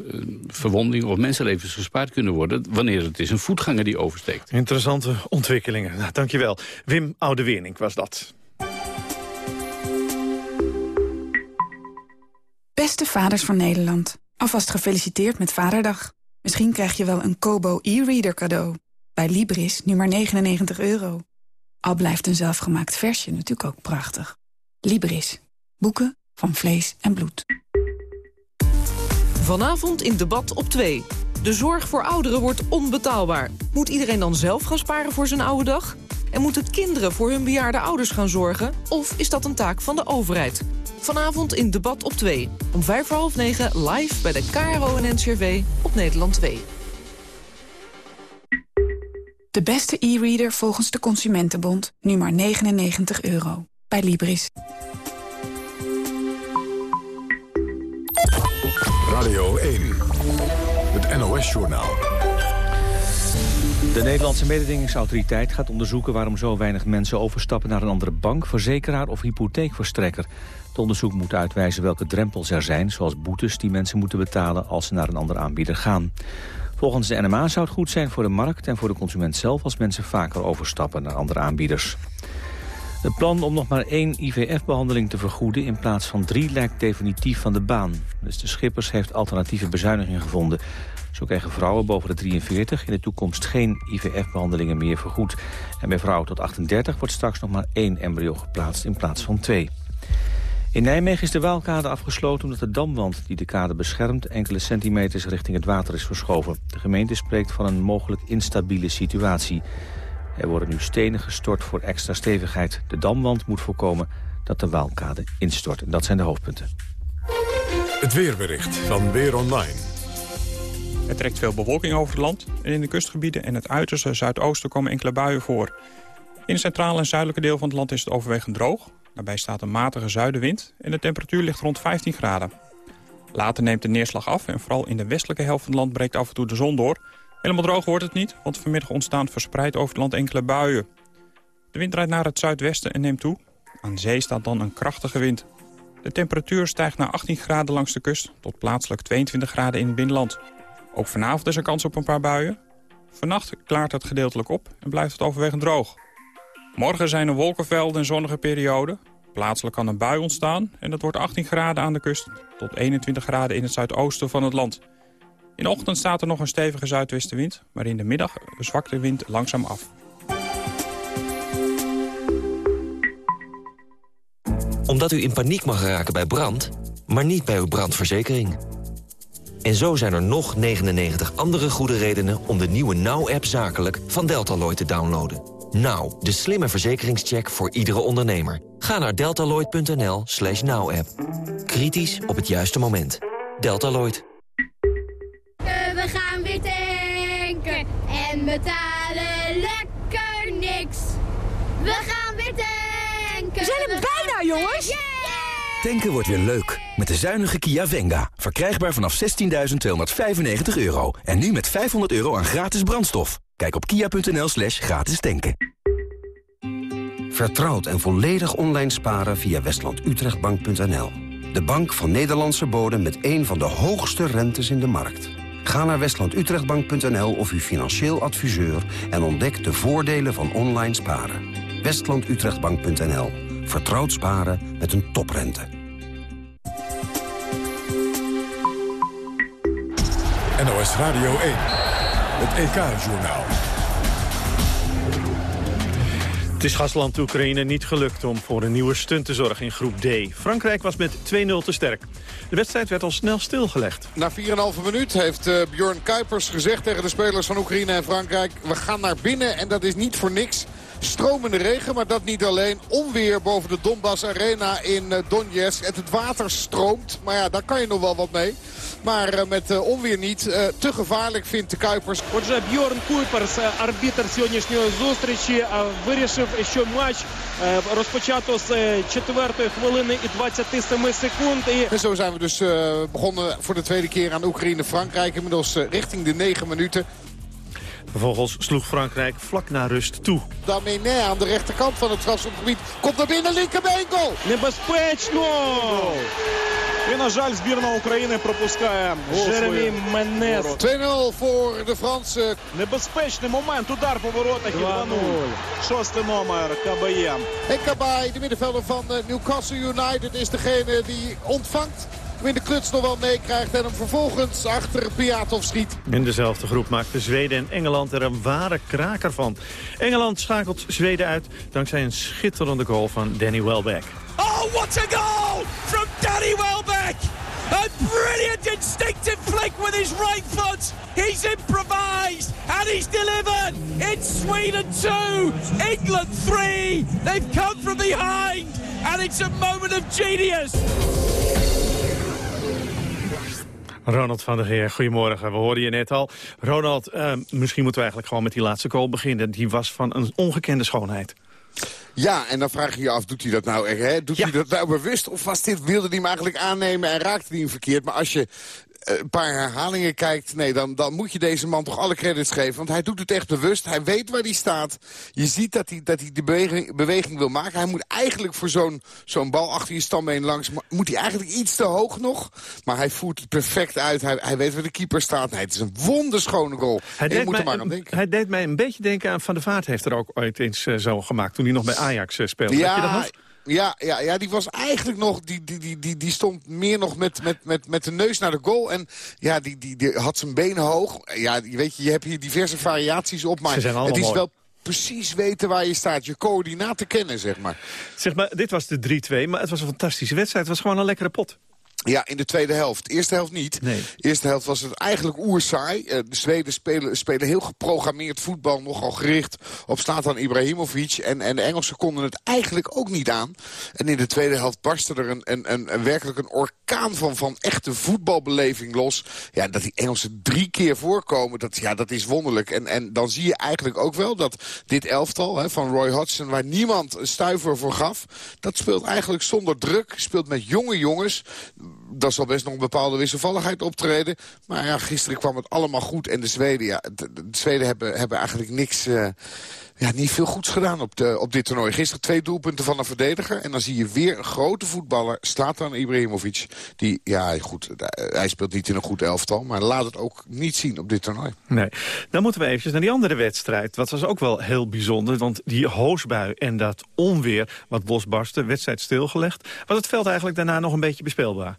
verwondingen of mensenlevens gespaard kunnen worden... wanneer het is een voetganger die oversteekt.
Interessante ontwikkelingen. Nou, dankjewel. Wim Oudewernink was dat.
Beste vaders van Nederland. Alvast gefeliciteerd met Vaderdag. Misschien krijg je wel een Kobo e-reader cadeau. Bij Libris nu maar 99 euro. Al blijft een zelfgemaakt versje natuurlijk ook prachtig. Libris. Boeken van vlees en bloed.
Vanavond in debat op 2. De zorg voor ouderen wordt onbetaalbaar. Moet iedereen dan zelf gaan sparen voor zijn oude dag? En moeten kinderen voor hun bejaarde ouders gaan zorgen? Of is dat een taak van de overheid? Vanavond in debat op 2. Om vijf voor half negen live bij de KRO en NCRV op Nederland 2.
De beste e-reader volgens de Consumentenbond. Nu maar 99 euro. Bij Libris.
Radio 1, het NOS-journaal.
De Nederlandse mededingingsautoriteit gaat onderzoeken... waarom zo weinig mensen overstappen naar een andere bank, verzekeraar of hypotheekverstrekker. Het onderzoek moet uitwijzen welke drempels er zijn, zoals boetes die mensen moeten betalen als ze naar een andere aanbieder gaan. Volgens de NMA zou het goed zijn voor de markt en voor de consument zelf... als mensen vaker overstappen naar andere aanbieders. Het plan om nog maar één IVF-behandeling te vergoeden in plaats van drie lijkt definitief van de baan. Dus de Schippers heeft alternatieve bezuinigingen gevonden. Zo krijgen vrouwen boven de 43 in de toekomst geen IVF-behandelingen meer vergoed. En bij vrouwen tot 38 wordt straks nog maar één embryo geplaatst in plaats van twee. In Nijmegen is de Waalkade afgesloten omdat de damwand die de kade beschermt enkele centimeters richting het water is verschoven. De gemeente spreekt van een mogelijk instabiele situatie. Er worden nu stenen gestort voor extra stevigheid. De damwand moet voorkomen dat de Waalkade instort. En dat zijn de hoofdpunten.
Het weerbericht van Weer Online.
Er trekt veel bewolking over het land. En in de kustgebieden en het uiterste zuidoosten komen enkele buien voor. In het centrale en zuidelijke deel van het land is het overwegend droog. Daarbij staat een matige zuidenwind en de temperatuur ligt rond 15 graden. Later neemt de neerslag af en vooral in de westelijke helft van het land breekt af en toe de zon door. Helemaal droog wordt het niet, want vanmiddag ontstaan verspreid over het land enkele buien. De wind draait naar het zuidwesten en neemt toe. Aan zee staat dan een krachtige wind. De temperatuur stijgt naar 18 graden langs de kust... tot plaatselijk 22 graden in het binnenland. Ook vanavond is er kans op een paar buien. Vannacht klaart het gedeeltelijk op en blijft het overwegend droog. Morgen zijn er wolkenvelden en zonnige perioden. Plaatselijk kan een bui ontstaan en dat wordt 18 graden aan de kust... tot 21 graden in het zuidoosten van het land. In de ochtend staat er nog een stevige zuidwestenwind... maar in de middag zwakt de wind langzaam af.
Omdat u in paniek mag raken bij brand, maar niet bij uw brandverzekering. En zo zijn er nog 99 andere goede redenen om de nieuwe Now-app zakelijk van Deltaloid te downloaden. Now, de slimme verzekeringscheck voor iedere ondernemer. Ga naar deltaloid.nl slash now-app. Kritisch op het juiste moment. Deltaloid.
Betalen lekker niks. We gaan weer tanken.
We zijn er bijna, jongens!
Tanken wordt weer leuk. Met de zuinige Kia Venga. Verkrijgbaar vanaf 16.295 euro. En nu met 500 euro aan gratis brandstof. Kijk op kia.nl slash gratis tanken.
Vertrouwd en volledig online sparen via westlandutrechtbank.nl. De bank van Nederlandse bodem met een van de hoogste rentes in de markt. Ga naar westlandutrechtbank.nl of uw financieel adviseur... en ontdek de voordelen van online sparen. westlandutrechtbank.nl. Vertrouwd sparen met een toprente.
NOS Radio 1. Het EK-journaal.
Het is gastland Oekraïne niet gelukt om voor een nieuwe stunt te zorgen in groep D. Frankrijk was met 2-0 te sterk. De wedstrijd werd al snel stilgelegd.
Na 4,5 minuut heeft uh, Björn Kuipers gezegd tegen de spelers van Oekraïne en Frankrijk... we gaan naar binnen en dat is niet voor niks. Stromende regen, maar dat niet alleen. Onweer boven de Donbass Arena in uh, Donetsk. En het water stroomt, maar ja, daar kan je nog wel wat mee. Maar uh, met uh, onweer niet. Uh, te gevaarlijk vindt de Kuipers.
Отже, Бьорн Куйперс, арбітр сьогоднішньої зустрічі, вирішив, що матч розпочато з 4 хвилини і 27 секунд.
En zo zijn we dus begonnen voor de tweede keer aan Oekraïne-Frankrijk. Inmiddels richting de 9 minuten.
Vervolgens sloeg Frankrijk vlak na rust toe.
Damené aan de rechterkant van het strafschopgebied komt naar binnen, linkerbeen goal.
Небезпечно! І, на жаль, збірна України пропускає Жеремі Менес.
2-0 voor de Fransen.
Небезпечний момент, удар по воротах і 2-0. Шостий номер Кабаєм.
En Kabay, de middenvelder van Newcastle United, is degene die ontvangt hem in de kluts nog wel meekrijgt en hem vervolgens achter Piatov schiet.
In dezelfde groep maakten Zweden en Engeland er een ware kraker van. Engeland schakelt Zweden uit dankzij een schitterende goal van Danny Welbeck.
Oh, what a goal from Danny Welbeck! A brilliant instinctive flick with his right foot. He's improvised and he's delivered. It's Sweden 2, England 3. They've come from behind and it's a moment of genius.
Ronald van der Geer, goedemorgen. We hoorden je net al. Ronald, uh, misschien moeten we eigenlijk gewoon met die laatste goal beginnen. Die was van een ongekende schoonheid.
Ja, en dan vraag je je af, doet hij dat nou echt? Hè? Doet ja. hij dat nou bewust? Of was dit, wilde hij hem eigenlijk aannemen en raakte hij hem verkeerd? Maar als je een paar herhalingen kijkt... nee, dan, dan moet je deze man toch alle credits geven. Want hij doet het echt bewust. Hij weet waar hij staat. Je ziet dat hij, dat hij de beweging, beweging wil maken. Hij moet eigenlijk voor zo'n zo'n bal achter je stambeen langs... moet hij eigenlijk iets te hoog nog. Maar hij voert het perfect uit. Hij, hij weet waar de keeper staat. Nee, het is een wonderschone goal.
Hij deed,
moet er maar
mij,
aan denken.
hij deed mij een beetje denken aan Van der Vaart heeft er ook ooit eens eh, zo gemaakt. Toen hij nog bij Ajax eh, speelde. Weet je dat nog?
Ja, ja, ja, die was eigenlijk nog, die, die, die, die, die stond meer nog met, met, met, met de neus naar de goal. En ja, die, die, die had zijn benen hoog. Ja, je weet je, je hebt hier diverse variaties op. Maar
Ze zijn
het is
mooi.
wel precies weten waar je staat. Je coördinaten kennen, zeg maar.
Zeg maar, dit was de 3-2, maar het was een fantastische wedstrijd. Het was gewoon een lekkere pot.
Ja, in de tweede helft. De eerste helft niet.
Nee.
De eerste helft was het eigenlijk oersaai. Eh, de Zweden spelen, spelen heel geprogrammeerd voetbal. Nogal gericht op Slatan Ibrahimovic. En, en de Engelsen konden het eigenlijk ook niet aan. En in de tweede helft barstte er een, een, een, een werkelijk een orkaan van, van echte voetbalbeleving los. Ja, dat die Engelsen drie keer voorkomen, dat, ja, dat is wonderlijk. En, en dan zie je eigenlijk ook wel dat dit elftal hè, van Roy Hodgson... waar niemand een stuiver voor gaf... dat speelt eigenlijk zonder druk. Speelt met jonge jongens dat zal best nog een bepaalde wisselvalligheid optreden. Maar ja, gisteren kwam het allemaal goed. En de Zweden, ja, de, de Zweden hebben, hebben eigenlijk niks... eh, ja, niet veel goeds gedaan op, de, op dit toernooi. Gisteren twee doelpunten van een verdediger. En dan zie je weer een grote voetballer, Slatan Ibrahimovic. Die, ja goed, hij speelt niet in een goed elftal. Maar laat het ook niet zien op dit toernooi.
Nee. Dan moeten we eventjes naar die andere wedstrijd. Dat was ook wel heel bijzonder, want die hoosbui en dat onweer wat losbarstte, wedstrijd stilgelegd. Was het veld eigenlijk daarna nog een beetje bespeelbaar?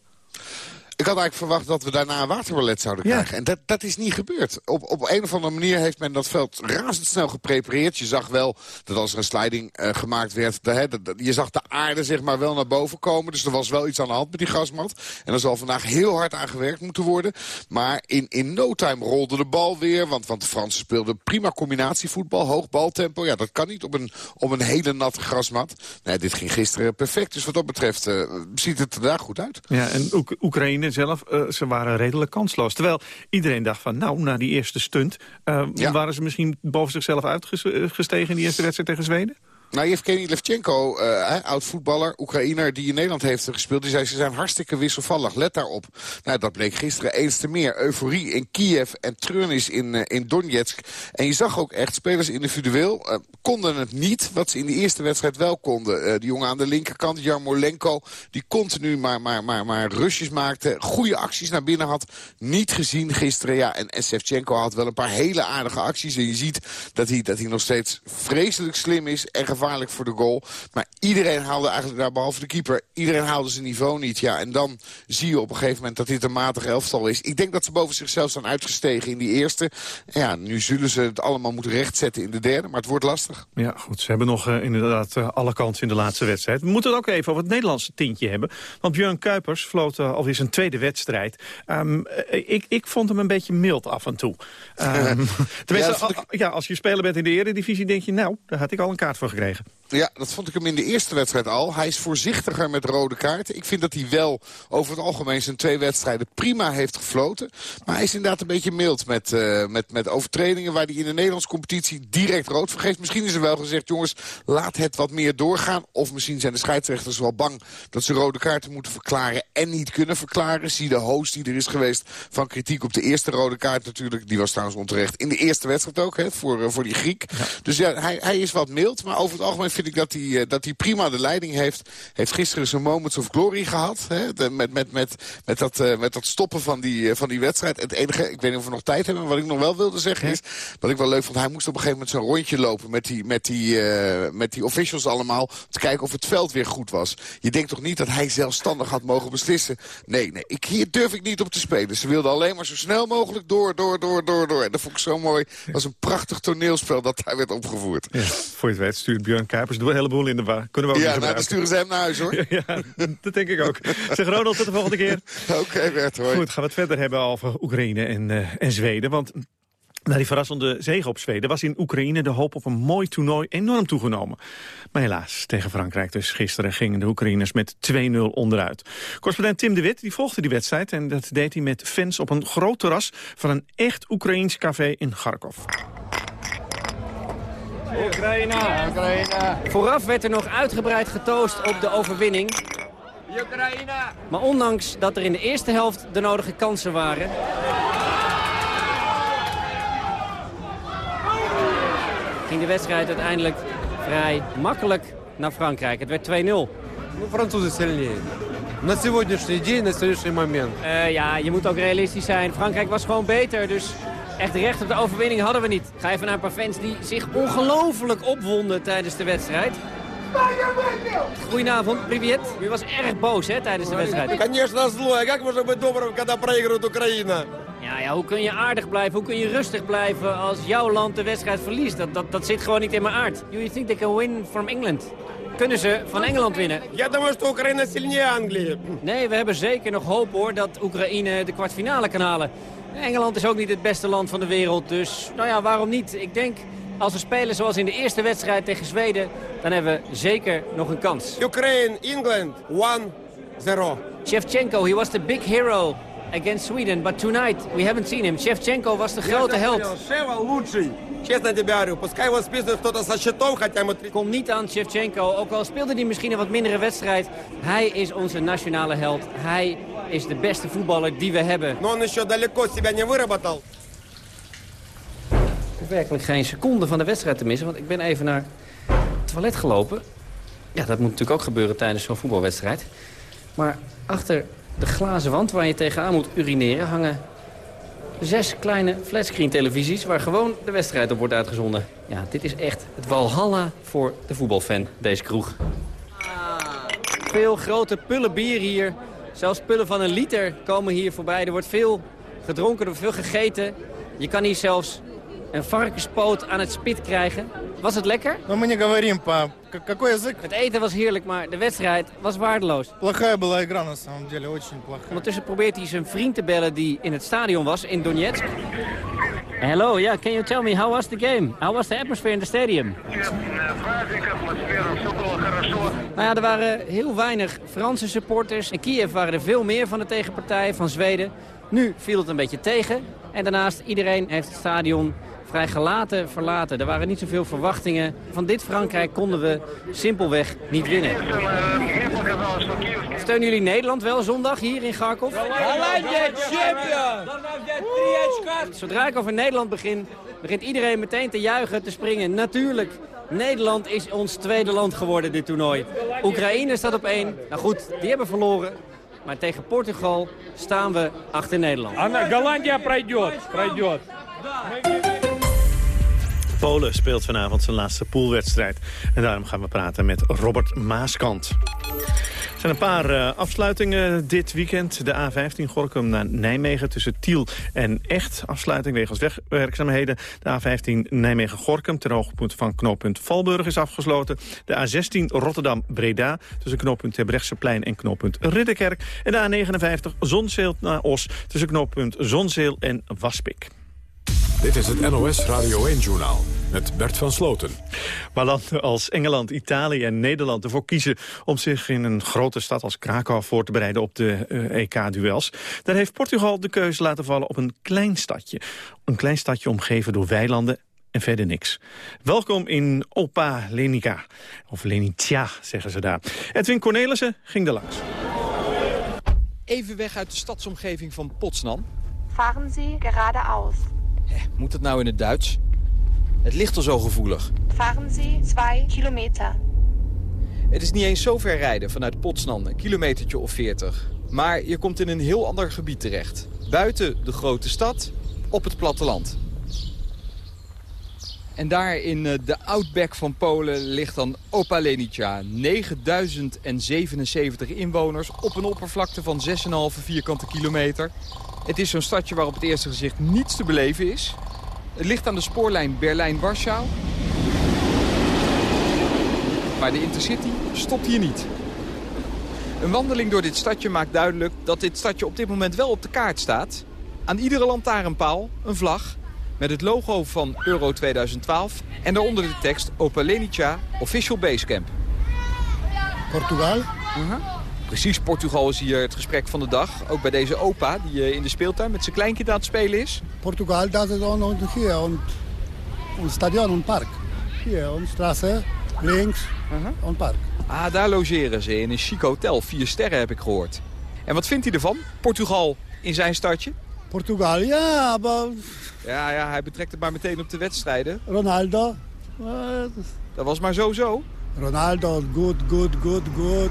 Ik had eigenlijk verwacht dat we daarna een waterballet zouden
Ja.
krijgen. En dat, dat is niet gebeurd. Op, op een of andere manier heeft men dat veld razendsnel geprepareerd. Je zag wel dat als er een sliding eh, gemaakt werd... de- je zag de aarde zeg maar wel naar boven komen. Dus er was wel iets aan de hand met die gasmat. En er zal vandaag heel hard aan gewerkt moeten worden. Maar in, in no time rolde de bal weer. Want, want de Fransen speelden prima combinatievoetbal. Hoog baltempo. Ja, dat kan niet op een, op een hele natte grasmat. Nee, dit ging gisteren perfect. Dus wat dat betreft eh, ziet het er daar goed uit.
Ja, en Oek- Oekraïne zelf, eh, ze waren redelijk kansloos. Terwijl iedereen dacht van, nou, na die eerste stunt... eh,
Ja.
waren ze misschien boven zichzelf uitgestegen in die eerste wedstrijd tegen Zweden?
Nou, Yevgeny Levchenko, eh, oud-voetballer, Oekraïner die in Nederland heeft gespeeld... die zei ze zijn hartstikke wisselvallig, let daarop. Nou, dat bleek gisteren eens te meer. Euforie in Kiev en treurnis in, eh, in Donetsk. En je zag ook echt, spelers individueel eh, konden het niet... wat ze in de eerste wedstrijd wel konden. Die jongen aan de linkerkant, Jarmolenko... die continu maar, maar, maar, maar rushes maakte, goede acties naar binnen had. Niet gezien gisteren, ja. En, en Shevchenko had wel een paar hele aardige acties. En je ziet dat hij, dat hij nog steeds vreselijk slim is... en gevaarlijk voor de goal. Maar iedereen haalde eigenlijk daar, behalve de keeper... iedereen haalde zijn niveau niet. Ja, en dan zie je op een gegeven moment dat dit een matig elftal is. Ik denk dat ze boven zichzelf zijn uitgestegen in die eerste. Ja, nu zullen ze het allemaal moeten rechtzetten in de derde. Maar het wordt lastig.
Ja, goed. Ze hebben nog eh, inderdaad eh, alle kansen in de laatste wedstrijd. We moeten het ook even over het Nederlandse tintje hebben. Want Björn Kuipers floot uh, alweer zijn tweede wedstrijd. Um, ik, ik vond hem een beetje mild af en toe. Um, tenminste, ja, ik... ja, als je speler bent in de eredivisie denk je... nou, daar had ik al een kaart voor gekregen krijgen.
Ja, dat vond ik hem in de eerste wedstrijd al. Hij is voorzichtiger met rode kaarten. Ik vind dat hij wel over het algemeen zijn twee wedstrijden prima heeft gefloten. Maar hij is inderdaad een beetje mild met, uh, met, met overtredingen... waar hij in de Nederlandse competitie direct rood voor geeft. Misschien is er wel gezegd, jongens, laat het wat meer doorgaan. Of misschien zijn de scheidsrechters wel bang dat ze rode kaarten moeten verklaren... en niet kunnen verklaren. Zie de host die er is geweest van kritiek op de eerste rode kaart natuurlijk. Die was trouwens onterecht. In de eerste wedstrijd ook, hè, voor, uh, voor die Griek. Ja. Dus ja, hij, hij is wat mild. Maar over het algemeen vind ik dat hij, uh, dat hij prima de leiding heeft. Heeft gisteren zijn moments of glory gehad. Hè, de, met, met, met, met, dat, uh, met dat stoppen van die, van die wedstrijd. Het enige, ik weet niet of we nog tijd hebben. Maar wat ik nog wel wilde zeggen is... Wat ik wel leuk vond, hij moest op een gegeven moment zo'n rondje lopen... met die, met, die, uh, met die officials allemaal. Om te kijken of het veld weer goed was. Je denkt toch niet dat hij zelfstandig had mogen beslissen? Nee, nee, ik, hier durf ik niet op te spelen. Ze wilden alleen maar zo snel mogelijk door, door, door, door, door. En dat vond ik zo mooi. Het was een prachtig toneelspel dat daar werd opgevoerd.
Ja, voor je het weet stuurt Björn Kuipers er een heleboel in de war. Kunnen we ook
ja, nou, dan sturen ze hem naar huis, hoor.
ja, dat denk ik ook. Zeg Ronald, tot de volgende keer.
Oké, okay, Bert, hoi.
Goed, gaan we het verder hebben over Oekraïne en, uh, en Zweden. Want na die verrassende zege op Zweden was in Oekraïne de hoop op een mooi toernooi enorm toegenomen. Maar helaas, tegen Frankrijk dus gisteren gingen de Oekraïners met 2-0 onderuit. Correspondent Tim de Wit die volgde die wedstrijd en dat deed hij met fans op een groot terras van een echt Oekraïens café in Kharkov.
Oekraïne. Oekraïne. Vooraf werd er nog uitgebreid getoost op de overwinning. Maar ondanks dat er in de eerste helft de nodige kansen waren... ging de wedstrijd uiteindelijk vrij makkelijk naar Frankrijk. Het werd 2-0.
Ну, французы сильнее. На сегодняшний день, на сегодняшний момент.
Eh, ja, je moet ook realistisch zijn. Frankrijk was gewoon beter, dus echt recht op de overwinning hadden we niet. Ik ga even naar een paar fans die zich ongelooflijk opwonden tijdens de wedstrijd. Goedenavond, Privet. U was erg boos hè, tijdens de wedstrijd.
Конечно, злой. А как можно быть добрым, когда проигрывает Украина?
Ja, ja, hoe kun je aardig blijven, hoe kun je rustig blijven als jouw land de wedstrijd verliest? Dat, dat, dat zit gewoon niet in mijn aard. Do you think they can win from England? Kunnen ze van Engeland winnen?
Я думаю, что Украина сильнее Англии.
Nee, we hebben zeker nog hoop hoor dat Oekraïne de kwartfinale kan halen. Engeland is ook niet het beste land van de wereld, dus nou ja, waarom niet? Ik denk, als we spelen zoals in de eerste wedstrijd tegen Zweden, dan hebben we zeker nog een kans.
Ukraine, England, 1-0.
Shevchenko, he was the big hero against Sweden, but tonight we haven't seen him. Shevchenko was de grote held.
Шева лучший. Честно тебе говорю, пускай его списывает кто-то со счетов, хотя мы... три-
Kom niet aan Shevchenko, ook al speelde hij misschien een wat mindere wedstrijd. Hij is onze nationale held. Hij is de beste voetballer die we hebben. Ik werkelijk geen seconde van de wedstrijd te missen, want ik ben even naar het toilet gelopen. Ja, dat moet natuurlijk ook gebeuren tijdens zo'n voetbalwedstrijd. Maar achter de glazen wand waar je tegenaan moet urineren hangen zes kleine flatscreen televisies waar gewoon de wedstrijd op wordt uitgezonden. Ja, dit is echt het walhalla voor de voetbalfan, deze kroeg. Veel grote pullen bier hier Zelfs pullen van een liter komen hier voorbij. Er wordt veel gedronken, er wordt veel gegeten. Je kan hier zelfs een varkenspoot aan het spit krijgen. Was het lekker?
Но мы не говорим по... к- Какой язык?
Het eten was heerlijk, maar de wedstrijd was waardeloos.
Плохая была игра на самом деле, очень плохая.
Ondertussen probeert hij zijn vriend te bellen die in het stadion was, in Donetsk. Hello, yeah, can you tell me how was the game? How was the atmosphere in the stadium? Nou ja, er waren heel weinig Franse supporters. In Kiev waren er veel meer van de tegenpartij, van Zweden. Nu viel het een beetje tegen. En daarnaast, iedereen heeft het stadion vrij gelaten verlaten. Er waren niet zoveel verwachtingen. Van dit Frankrijk konden we simpelweg niet winnen. Steunen jullie Nederland wel zondag hier in Kharkov? Zodra ik over Nederland begin, begint iedereen meteen te juichen, te springen. Natuurlijk, Nederland is ons tweede land geworden dit toernooi. Oekraïne staat op één. Nou goed, die hebben verloren. Maar tegen Portugal staan we achter Nederland.
Голландия пройдет, пройдет.
Polen speelt vanavond zijn laatste poolwedstrijd. En daarom gaan we praten met Robert Maaskant. Er zijn een paar eh, afsluitingen dit weekend. De A15 Gorkum naar Nijmegen tussen Tiel en Echt. Afsluiting wegens wegwerkzaamheden. De A15 Nijmegen-Gorkum ter hoogtepunt van knooppunt Valburg is afgesloten. De A16 Rotterdam-Breda tussen knooppunt Terbrechtseplein en knooppunt Ridderkerk. En de A59 Zonzeel naar Os tussen knooppunt Zonzeel en Waspik.
Dit is het NOS Radio 1-journaal met Bert van Sloten.
Waar landen als Engeland, Italië en Nederland ervoor kiezen... om zich in een grote stad als Krakau voor te bereiden op de eh, EK-duels... daar heeft Portugal de keuze laten vallen op een klein stadje. Een klein stadje omgeven door weilanden en verder niks. Welkom in Opa Lenica. Of Lenitia, zeggen ze daar. Edwin Cornelissen ging er langs.
Even weg uit de stadsomgeving van Potsdam.
Fahren Sie geradeaus.
Moet het nou in het Duits? Het ligt al zo gevoelig.
Fahren Sie 2 kilometer.
Het is niet eens zo ver rijden vanuit Potsdam, een kilometertje of 40. Maar je komt in een heel ander gebied terecht. Buiten de grote stad, op het platteland. En daar in eh, de outback van Polen ligt dan Opalenica. 9077 inwoners op een oppervlakte van 6,5 vierkante kilometer. Het is zo'n stadje waar op het eerste gezicht niets te beleven is. Het ligt aan de spoorlijn Berlijn-Warschau. Maar de Intercity stopt hier niet. Een wandeling door dit stadje maakt duidelijk dat dit stadje op dit moment wel op de kaart staat. Aan iedere lantaarnpaal een vlag met het logo van Euro 2012 en daaronder de tekst Opalenica Official Basecamp.
Portugal?
Precies, Portugal is hier het gesprek van de dag. Ook bij deze opa die eh, in de speeltuin met zijn kleinkind aan het spelen is.
Portugal, dat is on, hier, on, on stadion, on park. Hier, on straße, links, on park.
Ah, daar logeren ze in een chic hotel. Vier sterren heb ik gehoord. En wat vindt hij ervan? Portugal in zijn stadje?
Portugal, ja, maar
Ja, ja, hij betrekt het maar meteen op de wedstrijden.
Ronaldo.
Dat was maar zo-zo.
Ronaldo, good, good, good, good.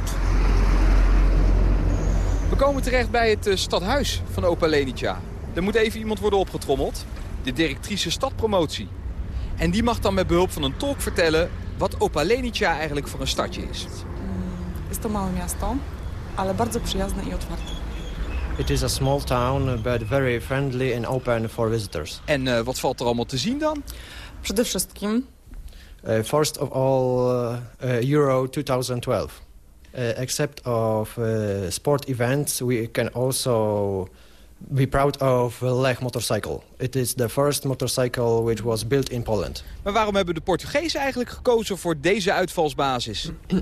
We komen terecht bij het eh, stadhuis van Opa Lenica. Er moet even iemand worden opgetrommeld. De directrice stadpromotie. En die mag dan met behulp van een tolk vertellen... wat Opa Lenica eigenlijk voor een stadje is.
Jest to małe miasto, ale bardzo przyjazne i otwarte.
It is a small town, but very friendly and open for visitors.
En eh, wat valt er allemaal te zien dan?
Przede wszystkim
Uh, first of all, uh, Euro 2012. Uh, except of uh, sport events, we can also be proud of Lech motorcycle. It is the first motorcycle which was built in Poland.
Maar waarom hebben de Portugezen eigenlijk gekozen voor deze uitvalsbasis?
Uh,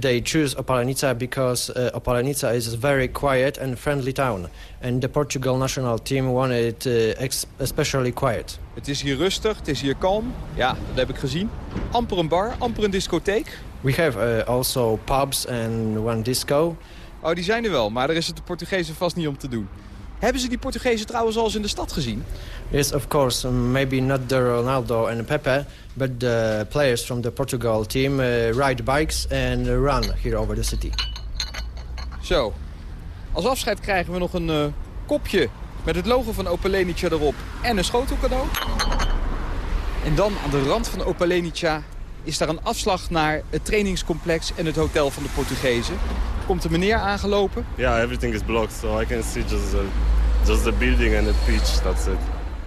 they choose Opalenica because uh, Opalenica is a very quiet and friendly town. And the Portugal national team wanted uh, especially quiet.
Het is hier rustig, het is hier kalm. Ja, dat heb ik gezien. Amper een bar, amper een discotheek.
We have uh, also pubs and one disco.
Oh, die zijn er wel, maar daar is het de Portugezen vast niet om te doen. Hebben ze die Portugezen trouwens al eens in de stad gezien?
Yes, of course, um, maybe not the Ronaldo and Pepe, but the players from the Portugal team uh, ride bikes and run here over the city.
Zo. Als afscheid krijgen we nog een eh, kopje met het logo van Opalenica erop en een schotelcadeau. En dan aan de rand van Opalenica is daar een afslag naar het trainingscomplex en het hotel van de Portugezen. Komt een meneer aangelopen.
Yeah, everything is blocked, so I can see just the, just the building and the pitch, that's it.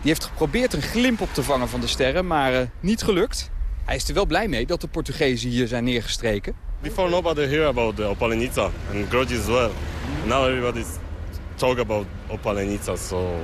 Die heeft geprobeerd een glimp op te vangen van de sterren, maar eh, niet gelukt. Hij is er wel blij mee dat de Portugezen hier zijn neergestreken.
Before nobody hear about the Opalenita and Grodzic as well. Now everybody's talk about Opalenita, so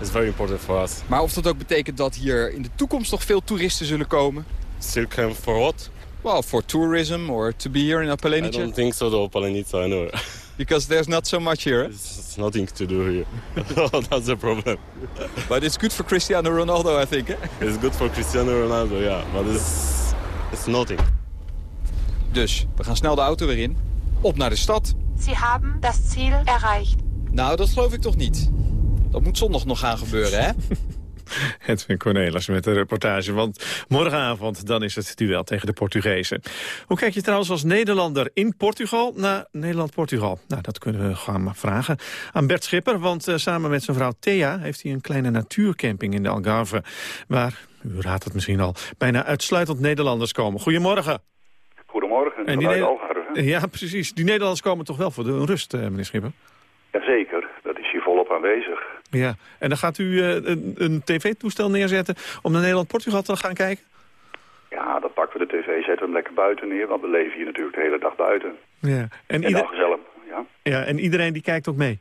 it's very important for us.
Maar of dat ook betekent dat hier in de toekomst nog veel toeristen zullen komen?
Still come for what?
Well, for tourism or to be here in
I
Opalenica?
don't think so, the Opalenita, I know.
Because there's not so much here.
It's nothing to do here. That's the problem.
But it's good for Cristiano Ronaldo, I think. eh?
It's good for Cristiano Ronaldo, yeah, but it's, it's nothing.
Dus, we gaan snel de auto weer in. Op naar de stad.
Sie haben das Ziel erreicht.
Nou, dat geloof ik toch niet. Dat moet zondag nog gaan gebeuren, hè?
Edwin Cornelis met de reportage. Want morgenavond dan is het duel tegen de Portugezen. Hoe kijk je trouwens als Nederlander in Portugal naar Nederland-Portugal? Nou, dat kunnen we gaan vragen aan Bert Schipper. Want eh, samen met zijn vrouw Thea heeft hij een kleine natuurcamping in de Algarve. Waar, u raadt het misschien al, bijna uitsluitend Nederlanders komen. Goedemorgen.
Goedemorgen,
En die
Algarve.
Ja, precies. Die Nederlanders komen toch wel voor de rust, eh, meneer Schipper?
Jazeker, dat is hier volop aanwezig.
Ja, en dan gaat u eh, een, een tv-toestel neerzetten om naar Nederland-Portugal te gaan kijken?
Ja, dan pakken we de tv, zetten we hem lekker buiten neer, want we leven hier natuurlijk de hele dag buiten.
Ja, en,
En
ieder-
dan gezellig, ja.
ja, en iedereen die kijkt ook mee?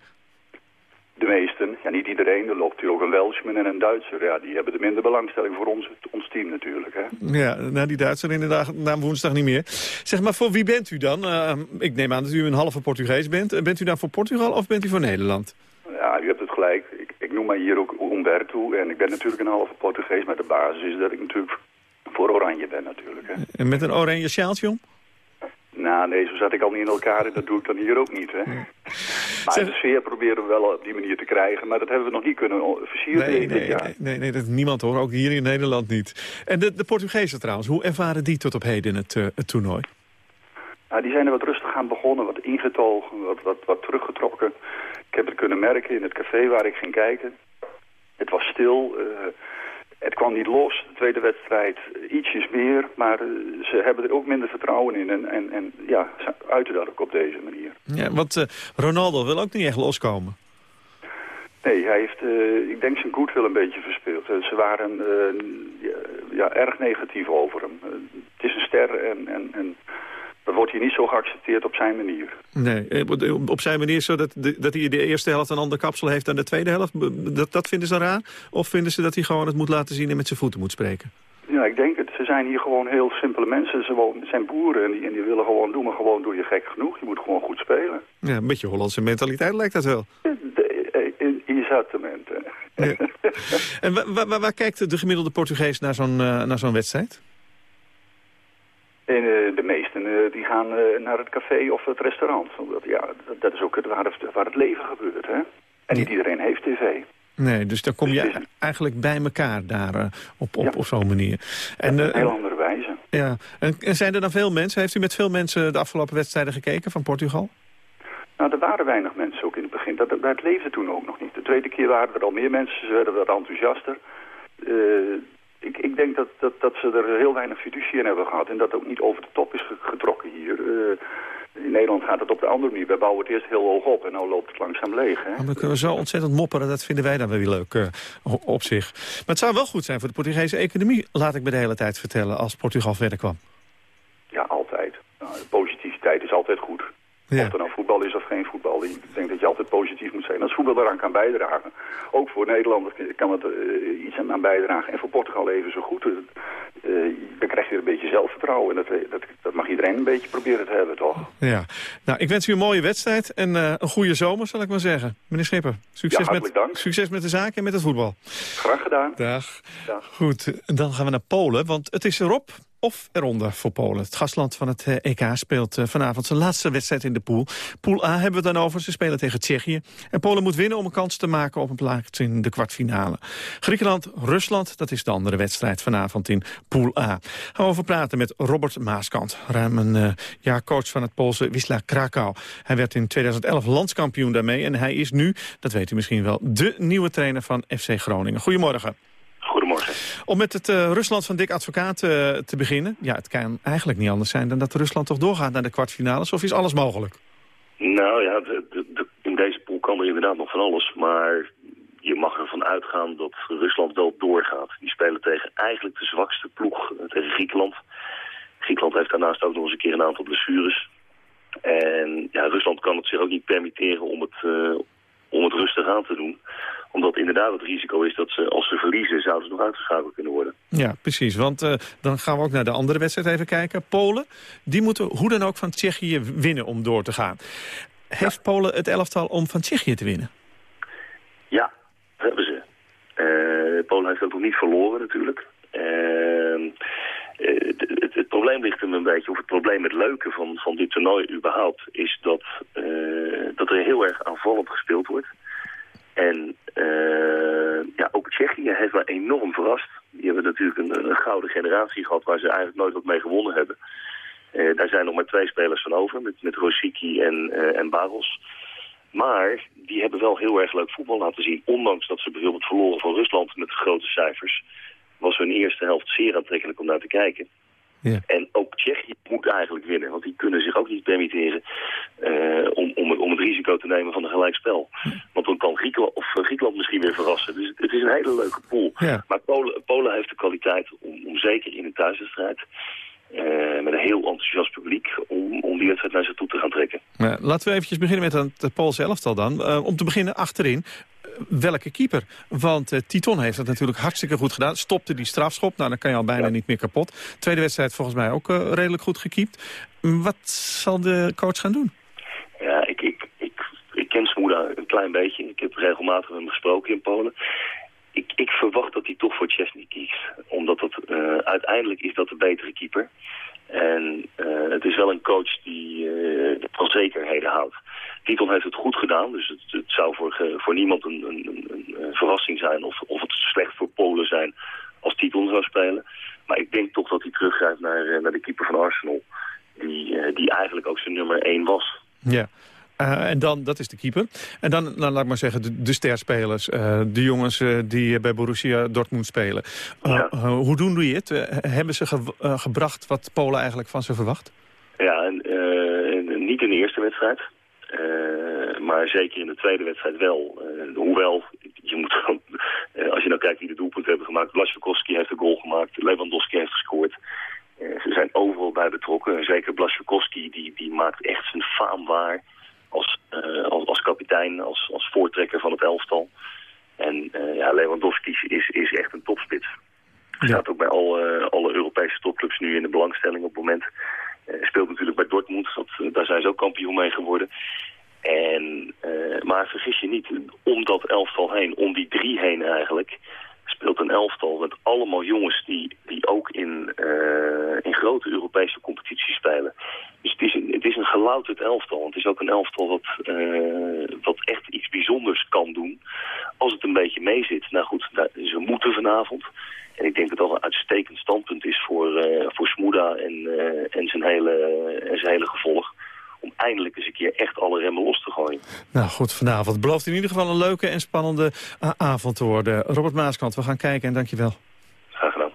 De meesten, ja niet iedereen, er loopt hier ook een Welshman en een Duitser. Ja, die hebben de minder belangstelling voor ons, ons team natuurlijk. Hè.
Ja, nou die Duitser inderdaad na woensdag niet meer. Zeg maar, voor wie bent u dan? Eh, ik neem aan dat u een halve Portugees bent. Bent u dan voor Portugal of bent u voor Nederland?
Ja, u hebt het gelijk. Noem mij hier ook Umberto en ik ben natuurlijk een halve Portugees, maar de basis is dat ik natuurlijk voor Oranje ben natuurlijk. Hè.
En met een oranje sjaaltje om?
Nou, nee, zo zat ik al niet in elkaar en dat doe ik dan hier ook niet. Hè. Maar de sfeer proberen we wel op die manier te krijgen, maar dat hebben we nog niet kunnen versieren
Nee, nee, nee, nee, nee, dat niemand hoor. Ook hier in Nederland niet. En de, de Portugezen trouwens, hoe ervaren die tot op heden het, eh, het toernooi?
Nou, die zijn er wat rustig aan begonnen, wat ingetogen, wat, wat, wat teruggetrokken. Ik heb het kunnen merken in het café waar ik ging kijken. Het was stil, eh, het kwam niet los. De tweede wedstrijd eh, ietsjes meer, maar eh, ze hebben er ook minder vertrouwen in. En, en, en ja, ze uiten dat ook op deze manier.
Ja, want Ronaldo wil ook niet echt loskomen.
Nee, hij heeft, ik denk zijn goodwill een beetje verspeeld. Ze waren ja, erg negatief over hem. Het is een ster en, en, en dat wordt hier niet zo geaccepteerd op zijn manier.
Nee, eh, op- zijn manier zodat de, dat hij de eerste helft een ander kapsel heeft dan de tweede helft. Dat, dat vinden ze raar? Of vinden ze dat hij gewoon het moet laten zien en met zijn voeten moet spreken?
Ja, ik denk het. Ze zijn hier gewoon heel simpele mensen. Ze zijn boeren en die, en die willen gewoon doen, maar gewoon doe je gek genoeg. Je moet gewoon goed spelen.
Ja, een beetje Hollandse mentaliteit lijkt dat wel.
Eh, eh, exactement.
En wa- wa- wa- waar kijkt de gemiddelde Portugees naar zo'n naar zo'n wedstrijd?
En, eh, de meesten eh, die gaan eh, naar het café of het restaurant. Omdat, ja, dat, is ook het, waar, het, waar het leven gebeurt. Hè? En niet iedereen heeft tv.
Nee, dus dan kom je eigenlijk bij elkaar daar op, op, op zo'n manier. En,
Op een heel andere wijze.
ja. en, en zijn er dan veel mensen? Heeft u met veel mensen de afgelopen wedstrijden gekeken van Portugal?
Nou, er waren weinig mensen ook in het begin. Dat, dat leefde toen ook nog niet. De tweede keer waren er al meer mensen. Ze werden wat enthousiaster. Ik, ik denk dat, dat, dat ze er heel weinig fiducie in hebben gehad. En dat ook niet over de top is ge- getrokken hier. Eh, in Nederland gaat het op de andere manier. Wij bouwen het eerst heel hoog op en nu loopt het langzaam leeg. Hè?
Maar dan kunnen we zo ontzettend mopperen, dat vinden wij dan wel weer leuk eh, op zich. Maar het zou wel goed zijn voor de Portugese economie, laat ik me de hele tijd vertellen, als Portugal verder kwam.
Ja, altijd. Nou, positiviteit is altijd goed.
Ja.
Of er nou voetbal is of geen voetbal. Ik denk dat je altijd positief moet zijn. Als voetbal daaraan kan bijdragen. Ook voor Nederlanders kan het eh, iets aan bijdragen. En voor Portugal even zo goed. Eh, dan krijg je een beetje zelfvertrouwen. En dat, eh, dat, dat mag iedereen een beetje proberen te hebben, toch?
Ja, nou, ik wens u een mooie wedstrijd en een goede zomer, zal ik maar zeggen. Meneer Schipper, succes,
Ja,
met,
dank.
succes met de zaak en met het voetbal.
Graag gedaan.
Dag. Goed, en dan gaan we naar Polen, want het is erop of eronder voor Polen. Het gastland van het eh, EK speelt eh, vanavond zijn laatste wedstrijd in de pool. Pool A hebben we dan over. Ze spelen tegen Tsjechië. En Polen moet winnen om een kans te maken op een plaats in de kwartfinale. Griekenland, Rusland, dat is de andere wedstrijd vanavond in Pool A. Gaan we over praten met Robert Maaskant. Ruim een eh, jaar coach van het Poolse Wisla Krakau. Hij werd in 2011 landskampioen daarmee. En hij is nu, dat weet u misschien wel, de nieuwe trainer van FC Groningen. Goedemorgen.
Goedemorgen.
Om met het eh, Rusland van Dick Advocaat eh, te beginnen. Ja, het kan eigenlijk niet anders zijn dan dat Rusland toch doorgaat naar de kwartfinales. Of is alles mogelijk?
Nou ja, de- de- de- in deze pool kan er inderdaad nog van alles. Maar je mag ervan uitgaan dat Rusland wel doorgaat. Die spelen tegen eigenlijk de zwakste ploeg, eh, tegen Griekenland. Griekenland heeft daarnaast ook nog eens een keer een aantal blessures. En ja, Rusland kan het zich ook niet permitteren om het, om het rustig aan te doen. Omdat inderdaad het risico is dat ze, als ze verliezen, zouden ze nog uitgeschakeld kunnen worden.
Ja, precies. Want eh, dan gaan we ook naar de andere wedstrijd even kijken. Polen, die moeten hoe dan ook van Tsjechië winnen om door te gaan. Heeft Polen het elftal om van Tsjechië te winnen?
Ja, dat hebben ze. Eh, Polen heeft ook nog niet verloren natuurlijk. Ehm, eh, het, het, het probleem ligt hem een beetje, of het probleem het leuke van, van dit toernooi überhaupt, is dat, dat er heel erg aanvallend gespeeld wordt. En eh, ja, ook Tsjechië heeft me enorm verrast. Die hebben natuurlijk een, een gouden generatie gehad waar ze eigenlijk nooit wat mee gewonnen hebben. Eh, daar zijn nog maar twee spelers van over, met, met Rosicki en, eh, en Baros. Maar die hebben wel heel erg leuk voetbal laten zien. Ondanks dat ze bijvoorbeeld verloren van Rusland met grote cijfers... was hun eerste helft zeer aantrekkelijk om naar te kijken.
Ja.
En ook Tsjechië moet eigenlijk winnen. Want die kunnen zich ook niet permitteren eh, om, om, het- om het risico te nemen van een gelijkspel. Want dan kan Griekenland, of eh, Griekenland misschien weer verrassen. Dus het is een hele leuke pool.
Ja.
Maar Polen, Polen heeft de kwaliteit om, om zeker in een thuiswedstrijd... eh, met een heel enthousiast publiek om, om die wedstrijd naar zich toe te gaan trekken.
Laten we eventjes beginnen met het, Poolse elftal dan. Om te beginnen achterin. Welke keeper? Want eh, Titon heeft het natuurlijk hartstikke goed gedaan. Stopte die strafschop. Nou, dan kan je al bijna niet meer kapot. Tweede wedstrijd volgens mij ook eh, redelijk goed gekiept. Wat zal de coach gaan doen?
Ja, ik, ik, ik, ik ken Smoeda een klein beetje. Ik heb regelmatig met hem gesproken in Polen. Ik, ik verwacht dat hij toch voor Chesney kiest. Omdat dat, eh, uiteindelijk is dat de betere keeper. En het is wel een coach die van zekerheden houdt. Titon heeft het goed gedaan, dus het, het zou voor, voor niemand een, een, een, een verrassing zijn of, of het slecht voor Polen zijn als Titon zou spelen. Maar ik denk toch dat hij teruggrijpt naar, eh, naar de keeper van Arsenal, die, eh, die eigenlijk ook zijn nummer 1 was.
Ja. Eh, en dan, dat is de keeper. En dan, nou, laat ik maar zeggen, de, de sterspelers. eh, de jongens eh, die bij Borussia Dortmund spelen. Eh, eh, hoe doen die het? Eh, hebben ze ge- eh, gebracht wat Polen eigenlijk van ze verwacht?
Ja, en, eh, niet in de eerste wedstrijd. Eh, maar zeker in de tweede wedstrijd wel. Eh, hoewel, je moet eh, als je nou kijkt wie de doelpunten hebben gemaakt. Blasjakowski heeft een goal gemaakt, Lewandowski heeft gescoord. Ze zijn overal bij betrokken. En zeker Blasjakowski, die, die maakt echt zijn faam waar als, als, als kapitein, als, als voortrekker van het elftal. En ja, Lewandowski is, is echt een topspits. Hij staat ook bij alle, alle Europese topclubs nu in de belangstelling op het moment. Eh, speelt natuurlijk bij Dortmund, dat, eh, daar zijn ze ook kampioen mee geworden. En, eh, maar vergis je niet, om dat elftal heen, om die drie heen eigenlijk, speelt een elftal met allemaal jongens die, die ook in, in grote Europese competities spelen. Dus het is, een, het is een gelouterd elftal. Het is ook een elftal wat, wat echt iets bijzonders kan doen als het een beetje meezit. Nou goed, ze moeten vanavond. En ik denk dat dat een uitstekend standpunt is voor, uh, voor Smoeda en, uh, en, zijn hele, en zijn hele gevolg. Om eindelijk eens een keer echt alle remmen los te gooien.
Nou goed, vanavond het belooft in ieder geval een leuke en spannende uh, avond te worden. Robert Maaskant, we gaan kijken en dankjewel.
Graag gedaan.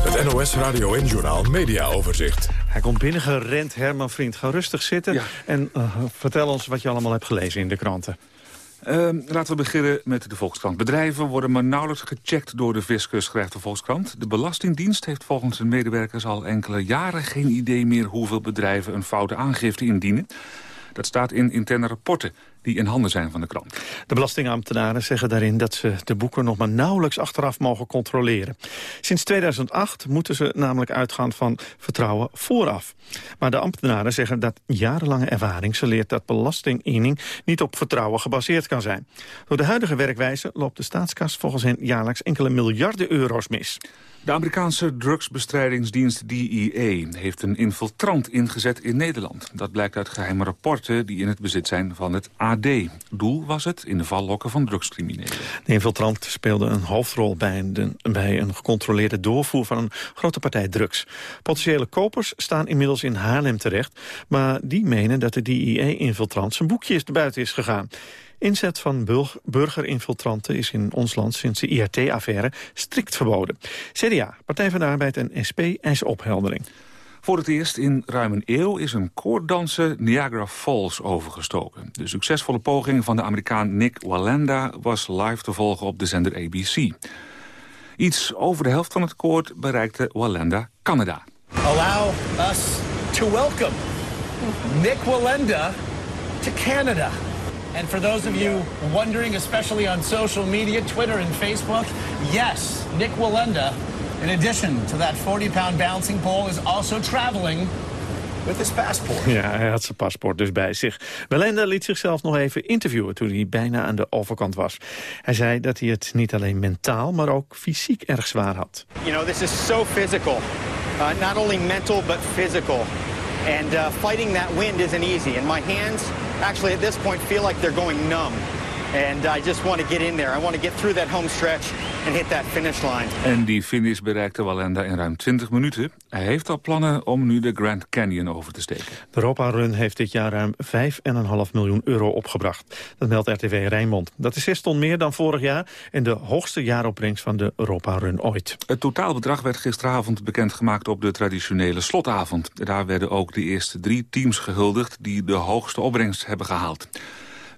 Het NOS Radio en Journal Media Overzicht.
Hij komt binnengerend, Herman Vriend. Ga rustig zitten ja. en vertel ons wat je allemaal hebt gelezen in de kranten.
Uh, laten we beginnen met de Volkskrant. Bedrijven worden maar nauwelijks gecheckt door de fiscus, schrijft de Volkskrant. De Belastingdienst heeft volgens zijn medewerkers al enkele jaren geen idee meer hoeveel bedrijven een foute aangifte indienen. Dat staat in interne rapporten die in handen zijn van de krant.
De belastingambtenaren zeggen daarin dat ze de boeken nog maar nauwelijks achteraf mogen controleren. Sinds 2008 moeten ze namelijk uitgaan van vertrouwen vooraf. Maar de ambtenaren zeggen dat jarenlange ervaring ze leert dat belastinginning niet op vertrouwen gebaseerd kan zijn. Door de huidige werkwijze loopt de staatskas volgens hen jaarlijks enkele miljarden euro's mis.
De Amerikaanse drugsbestrijdingsdienst DEA heeft een infiltrant ingezet in Nederland. Dat blijkt uit geheime rapporten die in het bezit zijn van het AD. Doel was het in de vallokken van drugscriminelen.
De infiltrant speelde een hoofdrol bij een, gecontroleerde doorvoer van een grote partij drugs. Potentiële kopers staan inmiddels in Haarlem terecht, maar die menen dat de DEA-infiltrant zijn boekje is buiten is gegaan. Inzet van burgerinfiltranten is in ons land sinds de IRT-affaire strikt verboden. CDA, Partij van de Arbeid en SP eisen opheldering.
Voor het eerst in ruim een eeuw is een koorddanser Niagara Falls overgestoken. De succesvolle poging van de Amerikaan Nick Walenda was live te volgen op de zender ABC. Iets over de helft van het koord bereikte Walenda Canada.
Allow us to welcome Nick Walenda to Canada. And for those of you wondering, especially on social media, Twitter and Facebook, yes, Nick Walenda, in addition to that 40-pound bouncing pole, is also traveling with his passport.
Ja, hij had zijn paspoort dus bij zich. Walenda liet zichzelf nog even interviewen toen hij bijna aan de overkant was. Hij zei dat hij het niet alleen mentaal, maar ook fysiek erg zwaar had.
You know, this is so physical. Uh, not only mental, but physical. And uh, fighting that wind isn't easy. And my hands actually at this point feel like they're going numb. And I just want to get in there. I want to get through that home stretch and hit that finish line.
En die finish bereikte Walenda in ruim 20 minuten. Hij heeft al plannen om nu de Grand Canyon over te steken.
De Europa Run heeft dit jaar ruim 5,5 miljoen euro opgebracht. Dat meldt RTV Rijnmond. Dat is 6 ton meer dan vorig jaar en de hoogste jaaropbrengst van de Europa Run ooit.
Het totaalbedrag werd gisteravond bekendgemaakt op de traditionele slotavond. Daar werden ook de eerste drie teams gehuldigd die de hoogste opbrengst hebben gehaald.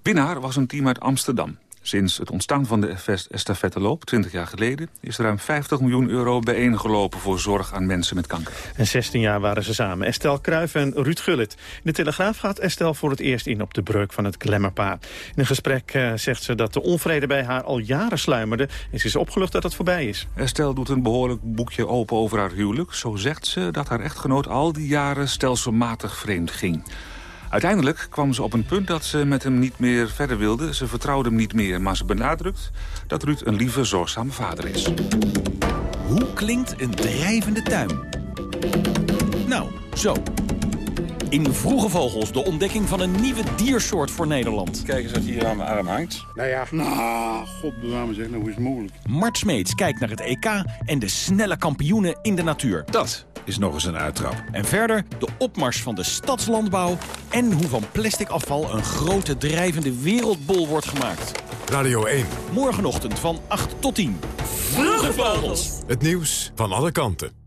Winnaar was een team uit Amsterdam. Sinds het ontstaan van de estafetteloop, 20 jaar geleden... is ruim 50 miljoen euro bijeengelopen voor zorg aan mensen met kanker.
En 16 jaar waren ze samen. Estelle Kruijf en Ruud Gullit. In de Telegraaf gaat Estelle voor het eerst in op de breuk van het glamourpaar. In een gesprek uh, zegt ze dat de onvrede bij haar al jaren sluimerde... en ze is opgelucht dat het voorbij is.
Estelle doet een behoorlijk boekje open over haar huwelijk. Zo zegt ze dat haar echtgenoot al die jaren stelselmatig vreemd ging. Uiteindelijk kwam ze op een punt dat ze met hem niet meer verder wilde. Ze vertrouwde hem niet meer, maar ze benadrukt dat Ruud een lieve, zorgzame vader is.
Hoe klinkt een drijvende tuin? Nou, zo. In Vroege Vogels de ontdekking van een nieuwe diersoort voor Nederland.
Kijk eens wat hier aan mijn arm hangt.
Nou ja, nou, god bewaar me zeg, nou hoe is het mogelijk?
Mart Smeets kijkt naar het EK en de snelle kampioenen in de natuur.
Dat is nog eens een uittrap.
En verder de opmars van de stadslandbouw... en hoe van plastic afval een grote drijvende wereldbol wordt gemaakt.
Radio 1.
Morgenochtend van 8 tot 10. Vroege Vogels.
Het nieuws van alle kanten.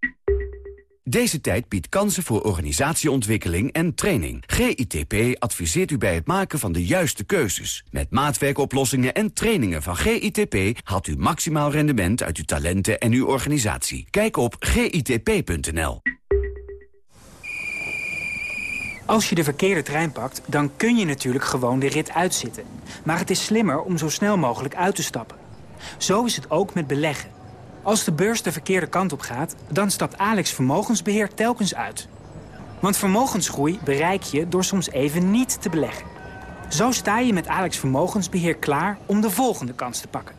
Deze tijd biedt kansen voor organisatieontwikkeling en training. GITP adviseert u bij het maken van de juiste keuzes. Met maatwerkoplossingen en trainingen van GITP... haalt u maximaal rendement uit uw talenten en uw organisatie. Kijk op gitp.nl.
Als je de verkeerde trein pakt, dan kun je natuurlijk gewoon de rit uitzitten. Maar het is slimmer om zo snel mogelijk uit te stappen. Zo is het ook met beleggen. Als de beurs de verkeerde kant op gaat, dan stapt Alex Vermogensbeheer telkens uit. Want vermogensgroei bereik je door soms even niet te beleggen. Zo sta je met Alex Vermogensbeheer klaar om de volgende kans te pakken.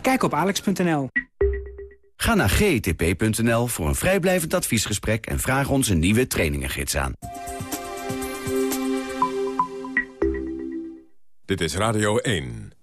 Kijk op alex.nl.
Ga naar gitp.nl voor een vrijblijvend adviesgesprek... en vraag ons een nieuwe trainingengids aan.
Dit is Radio 1.